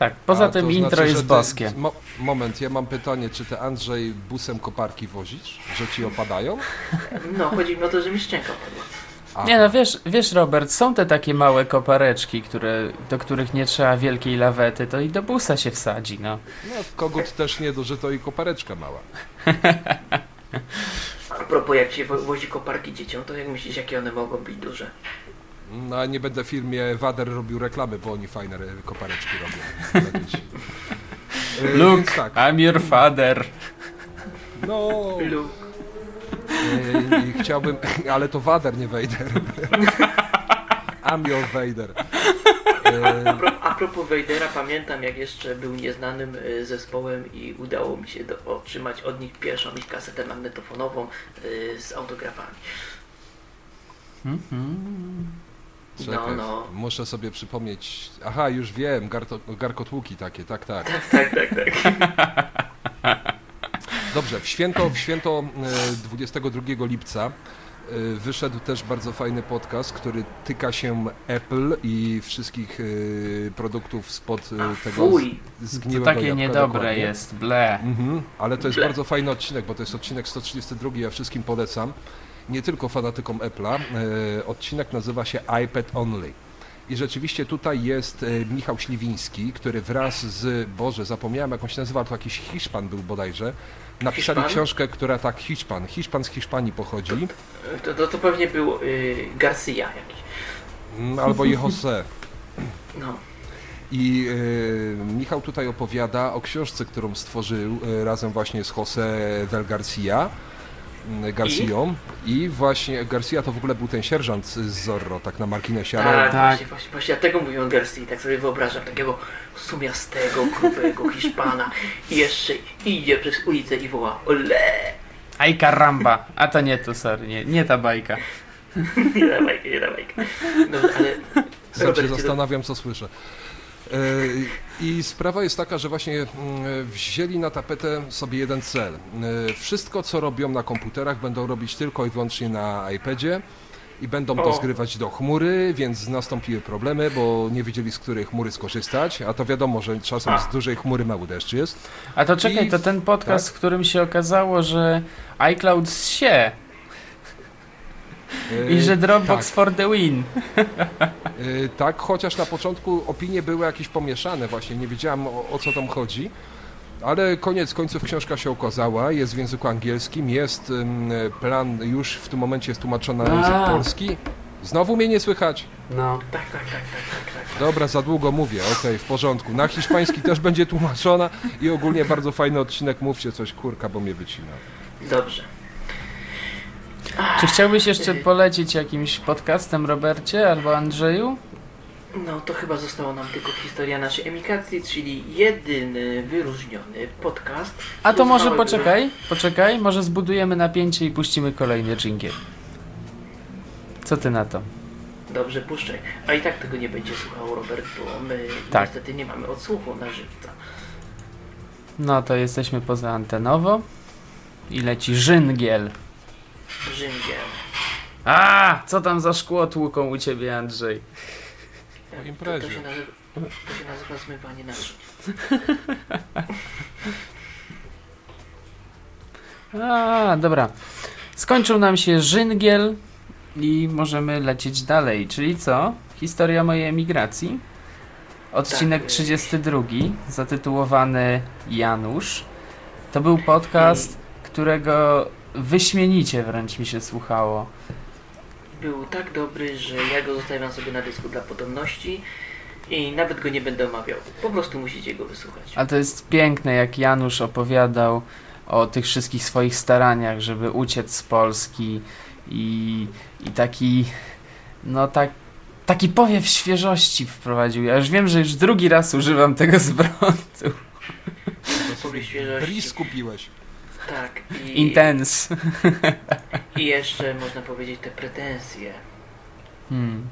S2: Tak, poza
S7: A to
S2: tym intro
S7: znaczy,
S2: jest boskie.
S7: Mo moment, ja mam pytanie, czy ty Andrzej busem koparki wozisz? Że ci opadają?
S3: No, chodzi mi o to, że mi szczęka padła.
S2: Nie no, wiesz, wiesz Robert, są te takie małe kopareczki, które, do których nie trzeba wielkiej lawety, to i do busa się wsadzi, no.
S7: no, kogut też nie duży, to i kopareczka mała.
S3: A propos, jak się wo- wozi koparki dzieciom, to jak myślisz, jakie one mogą być duże?
S7: No, a nie będę w firmie Wader robił reklamy, bo oni fajne re- kopareczki robią. E,
S2: Luke,
S7: więc tak,
S2: I'm your father.
S7: no,
S3: Luke.
S7: e, i chciałbym, ale to Wader, nie Vader. I'm your Vader.
S3: A, pro, a propos Vadera, pamiętam jak jeszcze był nieznanym y, zespołem i udało mi się do, otrzymać od nich pierwszą ich kasetę magnetofonową y, z autografami.
S7: Czekaj,
S3: No, no.
S7: muszę sobie przypomnieć. Aha, już wiem, garto, garkotłuki takie, tak, tak.
S3: Tak, tak, tak.
S7: Dobrze, w święto, w święto e, 22 lipca e, wyszedł też bardzo fajny podcast, który tyka się Apple i wszystkich e, produktów spod e,
S3: A
S7: tego
S3: fuj!
S2: To
S7: zgniłego
S2: takie
S7: jabłka,
S2: niedobre
S7: dokładnie.
S2: jest, ble.
S7: Mhm, ale to jest
S3: Ble.
S7: bardzo fajny odcinek, bo to jest odcinek 132, ja wszystkim polecam. Nie tylko fanatykom Apple'a. E, odcinek nazywa się iPad Only. I rzeczywiście tutaj jest e, Michał Śliwiński, który wraz z, Boże, zapomniałem jak on się nazywa, to jakiś Hiszpan był bodajże, napisali
S3: Hiszpan?
S7: książkę, która tak, Hiszpan, Hiszpan z Hiszpanii pochodzi,
S3: To, to, to pewnie był y, Garcia jakiś.
S7: mm, albo Jose.
S3: No.
S7: I Michał tutaj opowiada o książce, którą stworzył razem właśnie z Jose del Garcia. Mm, Garcią I? właśnie Garcia to w ogóle był ten sierżant z Zorro, tak na marginesie, ale
S3: Tak,
S2: Tak.
S3: Właśnie, właśnie, właśnie dlatego mówią Garcia, tak sobie wyobrażam takiego sumiastego, grubego Hiszpana i jeszcze idzie przez ulicę i woła ole!
S2: Aj caramba. A to nie to, sorry, nie, nie ta bajka.
S3: Nie dawaj, nie dawaj. No, ale
S7: sam się zastanawiam, co słyszę. E, I sprawa jest taka, że właśnie mm, wzięli na tapetę sobie jeden cel. E, Wszystko, co robią na komputerach, będą robić tylko i wyłącznie na iPadzie i będą to zgrywać do chmury, więc nastąpiły problemy, bo nie wiedzieli, z której chmury skorzystać, a to wiadomo, że czasem
S3: A.
S7: z dużej chmury mały deszcz jest.
S2: A to czekaj,
S7: I-
S2: to ten podcast,
S7: tak?
S2: w którym się okazało, że iCloud się i że Dropbox
S7: tak.
S2: for the win.
S7: Y, Tak, chociaż na początku opinie były jakieś pomieszane, właśnie nie wiedziałem o, o co tam chodzi. Ale koniec końców książka się okazała, jest w języku angielskim, jest plan, już w tym momencie jest tłumaczona na język polski. Znowu mnie nie słychać?
S2: No.
S3: tak, tak, tak, tak, tak, tak.
S7: Dobra, za długo mówię, okej, w porządku. Na hiszpański też będzie tłumaczona i ogólnie bardzo fajny odcinek, mówcie coś, kurka, bo mnie wycina.
S3: Dobrze.
S2: Czy chciałbyś jeszcze polecić jakimś podcastem, Robercie albo Andrzeju?
S3: No to chyba została nam tylko historia naszej emigracji, czyli jedyny wyróżniony podcast.
S2: A to może poczekaj, poczekaj, może zbudujemy napięcie i puścimy kolejny dżingiel. Co ty na to?
S3: Dobrze, puszczaj. A i tak tego nie będzie słuchał Robert, bo my
S2: Tak.
S3: niestety nie mamy odsłuchu na żywca.
S2: No to jesteśmy poza antenowo i leci żyngiel.
S3: Żyngiel.
S2: A, co tam za szkło tłuką u ciebie, Andrzej?
S3: To,
S7: imprezie.
S3: to, się nazywa, to się nazywa zmywanie naczyń.
S2: A, dobra. Skończył nam się żyngiel i możemy lecieć dalej. Czyli co? Historia mojej emigracji. Odcinek
S3: Tak.
S2: 32, zatytułowany Janusz. To był podcast, którego wyśmienicie wręcz mi się słuchało.
S3: Był tak dobry, że ja go zostawiam sobie na dysku dla podobności i nawet go nie będę omawiał. Po prostu musicie go wysłuchać.
S2: A to jest piękne, jak Janusz opowiadał o tych wszystkich swoich staraniach, żeby uciec z Polski i, i taki, no tak, taki powiew świeżości wprowadził. Ja już wiem, że już drugi raz używam tego zwrotu.
S7: To sobie
S3: świeżości.
S7: bris kupiłeś.
S3: Tak. I,
S2: Intens.
S3: I jeszcze można powiedzieć te pretensje.
S2: Hmm.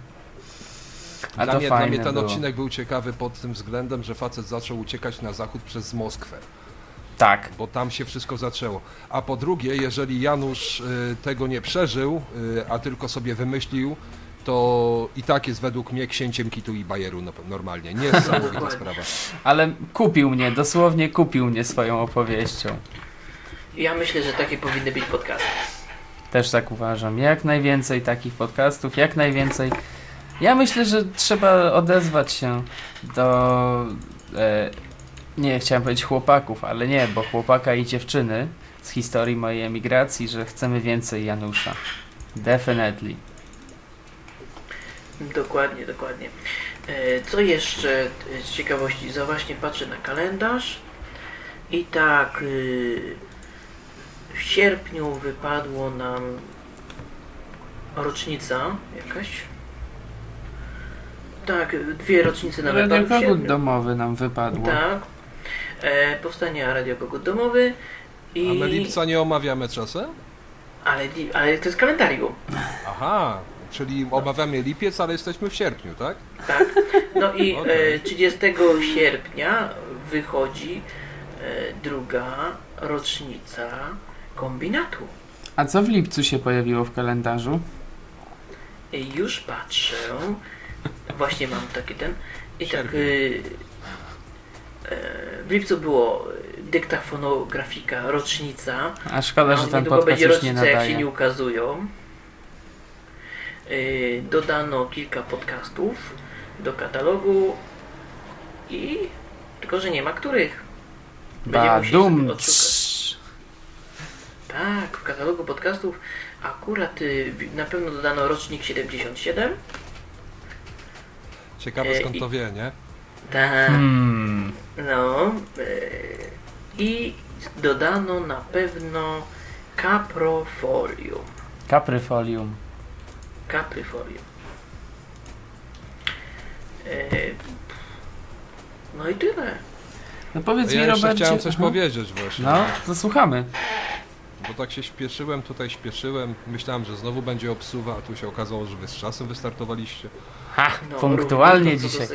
S2: A
S7: Dla
S2: to
S7: mnie, dla mnie ten
S2: było.
S7: odcinek był ciekawy pod tym względem, że facet zaczął uciekać na zachód przez Moskwę,
S2: Tak.
S7: bo tam się wszystko zaczęło. A po drugie, jeżeli Janusz y, tego nie przeżył, y, a tylko sobie wymyślił, to i tak jest według mnie księciem kitu i bajeru no, normalnie. Niesamowita sprawa.
S2: Ale kupił mnie, dosłownie kupił mnie swoją opowieścią.
S3: Ja myślę, że takie powinny być podcasty.
S2: Też tak uważam. Jak najwięcej takich podcastów, jak najwięcej. Ja myślę, że trzeba odezwać się do. E, nie chciałem powiedzieć chłopaków, ale nie, bo chłopaka i dziewczyny z historii mojej emigracji, że chcemy więcej Janusza. Definitely.
S3: Dokładnie, dokładnie. E, Co jeszcze e, z ciekawości? Za właśnie patrzę na kalendarz i tak y, w sierpniu wypadło nam rocznica jakaś. Tak, dwie rocznice nam wypadły w
S2: Radiokogut domowy nam wypadło.
S3: Tak. E, powstania radiokogut domowy i...
S7: A my lipca nie omawiamy czasem?
S3: Ale, ale to jest kalendarium.
S7: Aha, czyli omawiamy lipiec, ale jesteśmy w sierpniu, tak?
S3: Tak. No i
S7: Okej.
S3: e, 30 sierpnia wychodzi e, druga rocznica kombinatu.
S2: A co w lipcu się pojawiło w kalendarzu?
S3: Już patrzę. Właśnie mam taki ten. I tak e, e, w lipcu było dyktafonografika, rocznica.
S2: A szkoda, że
S3: No,
S2: ten podcast
S3: będzie
S2: już nie
S3: rocznica, jak się
S2: nadaje.
S3: nie ukazują. Yy, dodano kilka podcastów do katalogu i tylko, że nie ma których. Będziemy
S2: Badum.
S3: odszukać. Tak, w katalogu podcastów akurat y, na pewno dodano rocznik 77.
S7: Ciekawe
S3: E,
S7: skąd
S3: i-
S7: to wie, nie?
S3: Tak.
S2: Hmm.
S3: No yy, i dodano na pewno Caprofolium.
S2: Capryfolium.
S3: Capryfolium. E, No i tyle.
S2: No powiedz
S7: Ja
S2: mi, Robercie.
S7: chciałem coś
S2: Aha.
S7: powiedzieć właśnie.
S2: No, to słuchamy.
S7: Bo tak się śpieszyłem, tutaj śpieszyłem. Myślałem, że znowu będzie obsuwa, a tu się okazało, że wy z czasem wystartowaliście.
S2: Ha,
S3: No,
S2: punktualnie dzisiaj.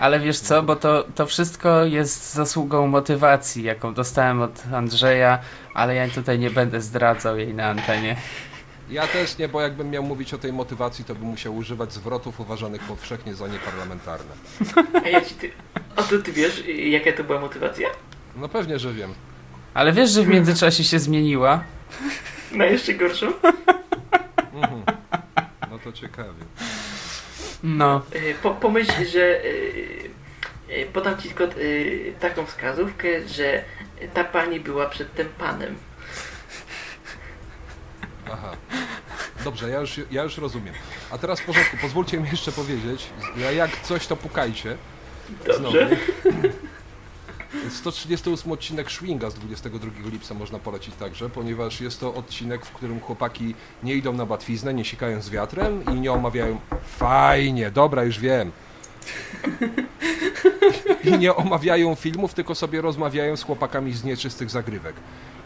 S2: Ale wiesz co, bo to, to wszystko jest zasługą motywacji, jaką dostałem od Andrzeja, ale ja tutaj nie będę zdradzał jej na antenie.
S7: Ja też nie, bo jakbym miał mówić o tej motywacji, to bym musiał używać zwrotów uważanych powszechnie za nieparlamentarne.
S3: A ja ci ty... A to ty wiesz, jaka to była motywacja?
S7: No pewnie, że wiem.
S2: Ale wiesz, że w międzyczasie się zmieniła?
S3: Na jeszcze gorszą?
S7: Mhm. No to ciekawie.
S2: No.
S3: Y, Po, pomyśl, że... y, y, Podam ci tylko taką wskazówkę, że ta pani była przed tym panem.
S7: Aha. Dobrze, ja już, ja już rozumiem. A teraz w porządku, pozwólcie mi jeszcze powiedzieć, ja jak coś to pukajcie.
S3: Dobrze.
S7: Znowu. 138 odcinek Schwinga z 22 lipca można polecić także, ponieważ jest to odcinek, w którym chłopaki nie idą na batwiznę, nie sikają z wiatrem i nie omawiają fajnie, dobra, już wiem. I nie omawiają filmów, tylko sobie rozmawiają z chłopakami z nieczystych zagrywek.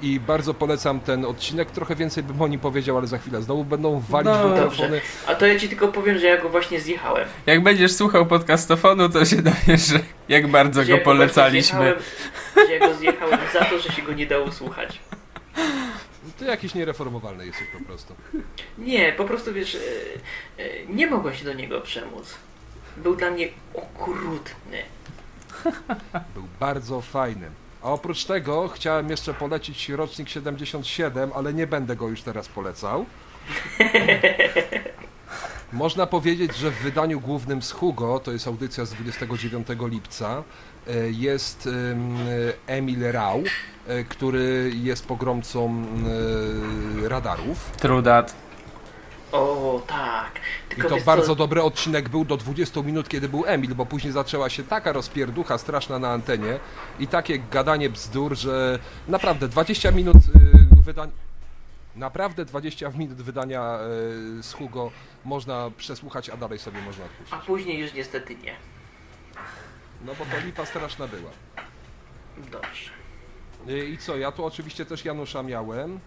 S7: I bardzo polecam ten odcinek, trochę więcej bym o nim powiedział, ale za chwilę znowu będą walić
S2: No,
S7: mikrofony.
S3: A to ja ci tylko powiem, że ja go właśnie zjechałem.
S2: Jak będziesz słuchał podcastofonu, to się dowiesz, że jak bardzo
S3: Że
S2: go polecaliśmy.
S3: zjechałem- Że ja go zjechałem za to, że się go nie dało słuchać.
S7: To jakiś niereformowalny jesteś po prostu.
S3: Nie, po prostu wiesz, e, e, nie mogłem się do niego przemóc. Był dla mnie okrutny.
S7: Był bardzo fajny. A oprócz tego chciałem jeszcze polecić rocznik 77, ale nie będę go już teraz polecał. Można powiedzieć, że w wydaniu głównym z Hugo, to jest audycja z 29 lipca, e, jest em, Emil Rau, e, który jest pogromcą e, radarów.
S2: Trudat.
S3: O, tak.
S7: I
S3: Tylko
S7: to
S3: wiesz
S7: bardzo
S3: co,
S7: dobry odcinek był do 20 minut, kiedy był Emil, bo później zaczęła się taka rozpierducha straszna na antenie i takie gadanie bzdur, że naprawdę 20 minut y, wydania. Naprawdę 20 minut wydania y, z Hugo można przesłuchać, a dalej sobie można
S3: A
S7: odpuścić.
S3: później już niestety nie.
S7: No bo to lipa straszna była.
S3: Dobrze.
S7: Y, I co, ja tu oczywiście też Janusza miałem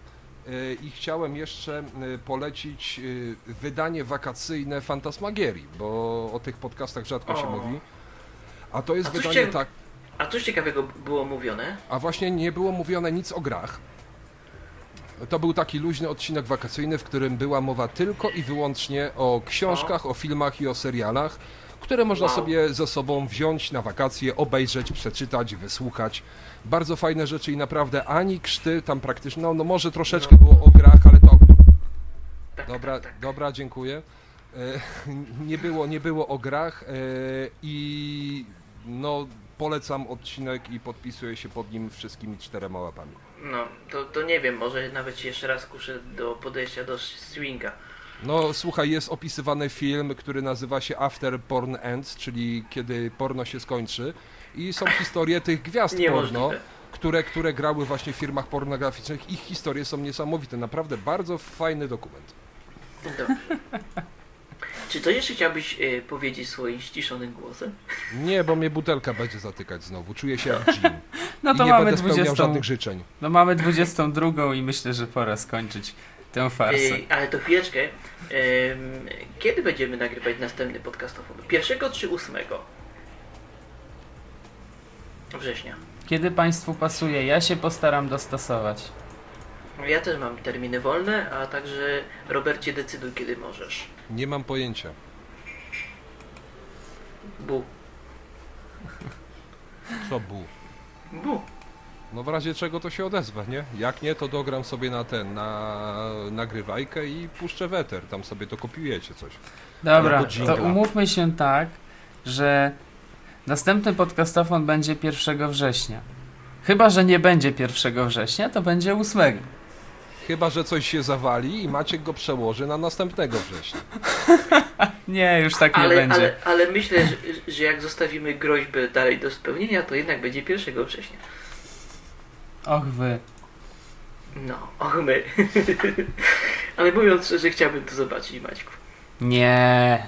S7: i chciałem jeszcze y, polecić y, wydanie wakacyjne Fantasmagierii, bo o tych podcastach rzadko się
S3: O.
S7: mówi. A to jest
S3: A
S7: wydanie tak,
S3: A coś ciekawego było mówione?
S7: a właśnie nie było mówione nic o grach. To był taki luźny odcinek wakacyjny, w którym była mowa tylko i wyłącznie o książkach, o filmach i o serialach, które można
S3: Wow.
S7: sobie ze sobą wziąć na wakacje, obejrzeć, przeczytać, wysłuchać. Bardzo fajne rzeczy i naprawdę ani krzty tam praktycznie, no, no może troszeczkę było o grach, ale to
S3: Tak,
S7: Dobra,
S3: tak, tak.
S7: dobra, dziękuję. E, Nie było, nie było o grach e, i no polecam odcinek i podpisuję się pod nim wszystkimi czterema łapami.
S3: No, to, to nie wiem, może nawet się jeszcze raz kuszę do podejścia do swinga.
S7: No słuchaj, jest opisywany film, który nazywa się After Porn Ends, czyli kiedy porno się skończy i są historie tych gwiazd porno, które, które grały właśnie w firmach pornograficznych. Ich historie są niesamowite, naprawdę bardzo fajny dokument.
S3: Dobrze. Czy to jeszcze chciałbyś e, powiedzieć swoim ściszonym głosem?
S7: Nie, bo mnie butelka będzie zatykać znowu, czuję się jak
S2: No
S7: i
S2: to
S7: nie
S2: mamy
S7: będę spełniał
S2: 20.
S7: żadnych życzeń.
S2: No mamy 22 i myślę, że pora skończyć tę farsę.
S3: E, ale to chwileczkę. Kiedy będziemy nagrywać następny podcastowy? Pierwszego czy ósmego? Września.
S2: Kiedy Państwu pasuje, ja się postaram dostosować.
S3: Ja też mam terminy wolne, a także Robercie decyduj kiedy możesz.
S7: Nie mam pojęcia.
S3: Bu.
S7: Co bu?
S3: Bu.
S7: No w razie czego to się odezwę, nie? Jak nie, to dogram sobie na ten, na nagrywajkę i puszczę weter, tam sobie to kopiujecie coś.
S2: Dobra, to umówmy się tak, że następny podcastofon będzie 1 września. Chyba, że nie będzie 1 września, to będzie 8.
S7: Chyba, że coś się zawali i Maciek go przełoży na następnego września.
S2: Nie, już tak nie
S3: Ale,
S2: będzie.
S3: ale, ale myślę, że, że jak zostawimy groźbę dalej do spełnienia, to jednak będzie 1 września.
S2: Och wy.
S3: No, och my. ale mówiąc szczerze, chciałbym to zobaczyć, Maćku.
S2: Nie.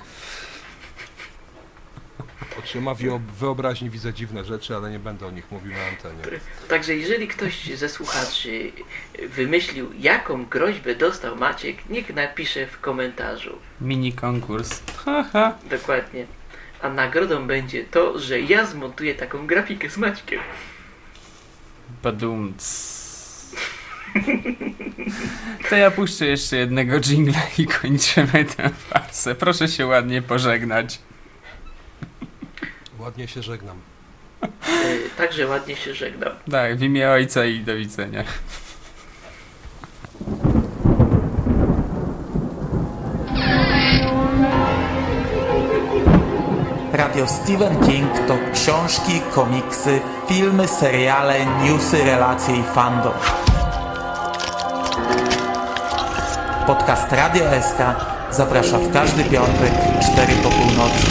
S7: Oczyma wyo- wyobraźni widzę dziwne rzeczy, ale nie będę o nich mówił na antenie.
S3: Także jeżeli ktoś ze słuchaczy wymyślił, jaką groźbę dostał Maciek, niech napisze w komentarzu.
S2: Mini konkurs. Haha.
S3: Dokładnie. A nagrodą będzie to, że ja zmontuję taką grafikę z Maćkiem.
S2: Badumc. To ja puszczę jeszcze jednego jingla i kończymy tę farsę. Proszę się ładnie pożegnać.
S7: Ładnie się żegnam.
S3: Także ładnie się żegnam.
S2: Tak, w imię ojca i do widzenia.
S8: Radio Stephen King to książki, komiksy, filmy, seriale, newsy, relacje i fandom. Podcast Radio SK zaprasza w każdy piątek, 4 po północy.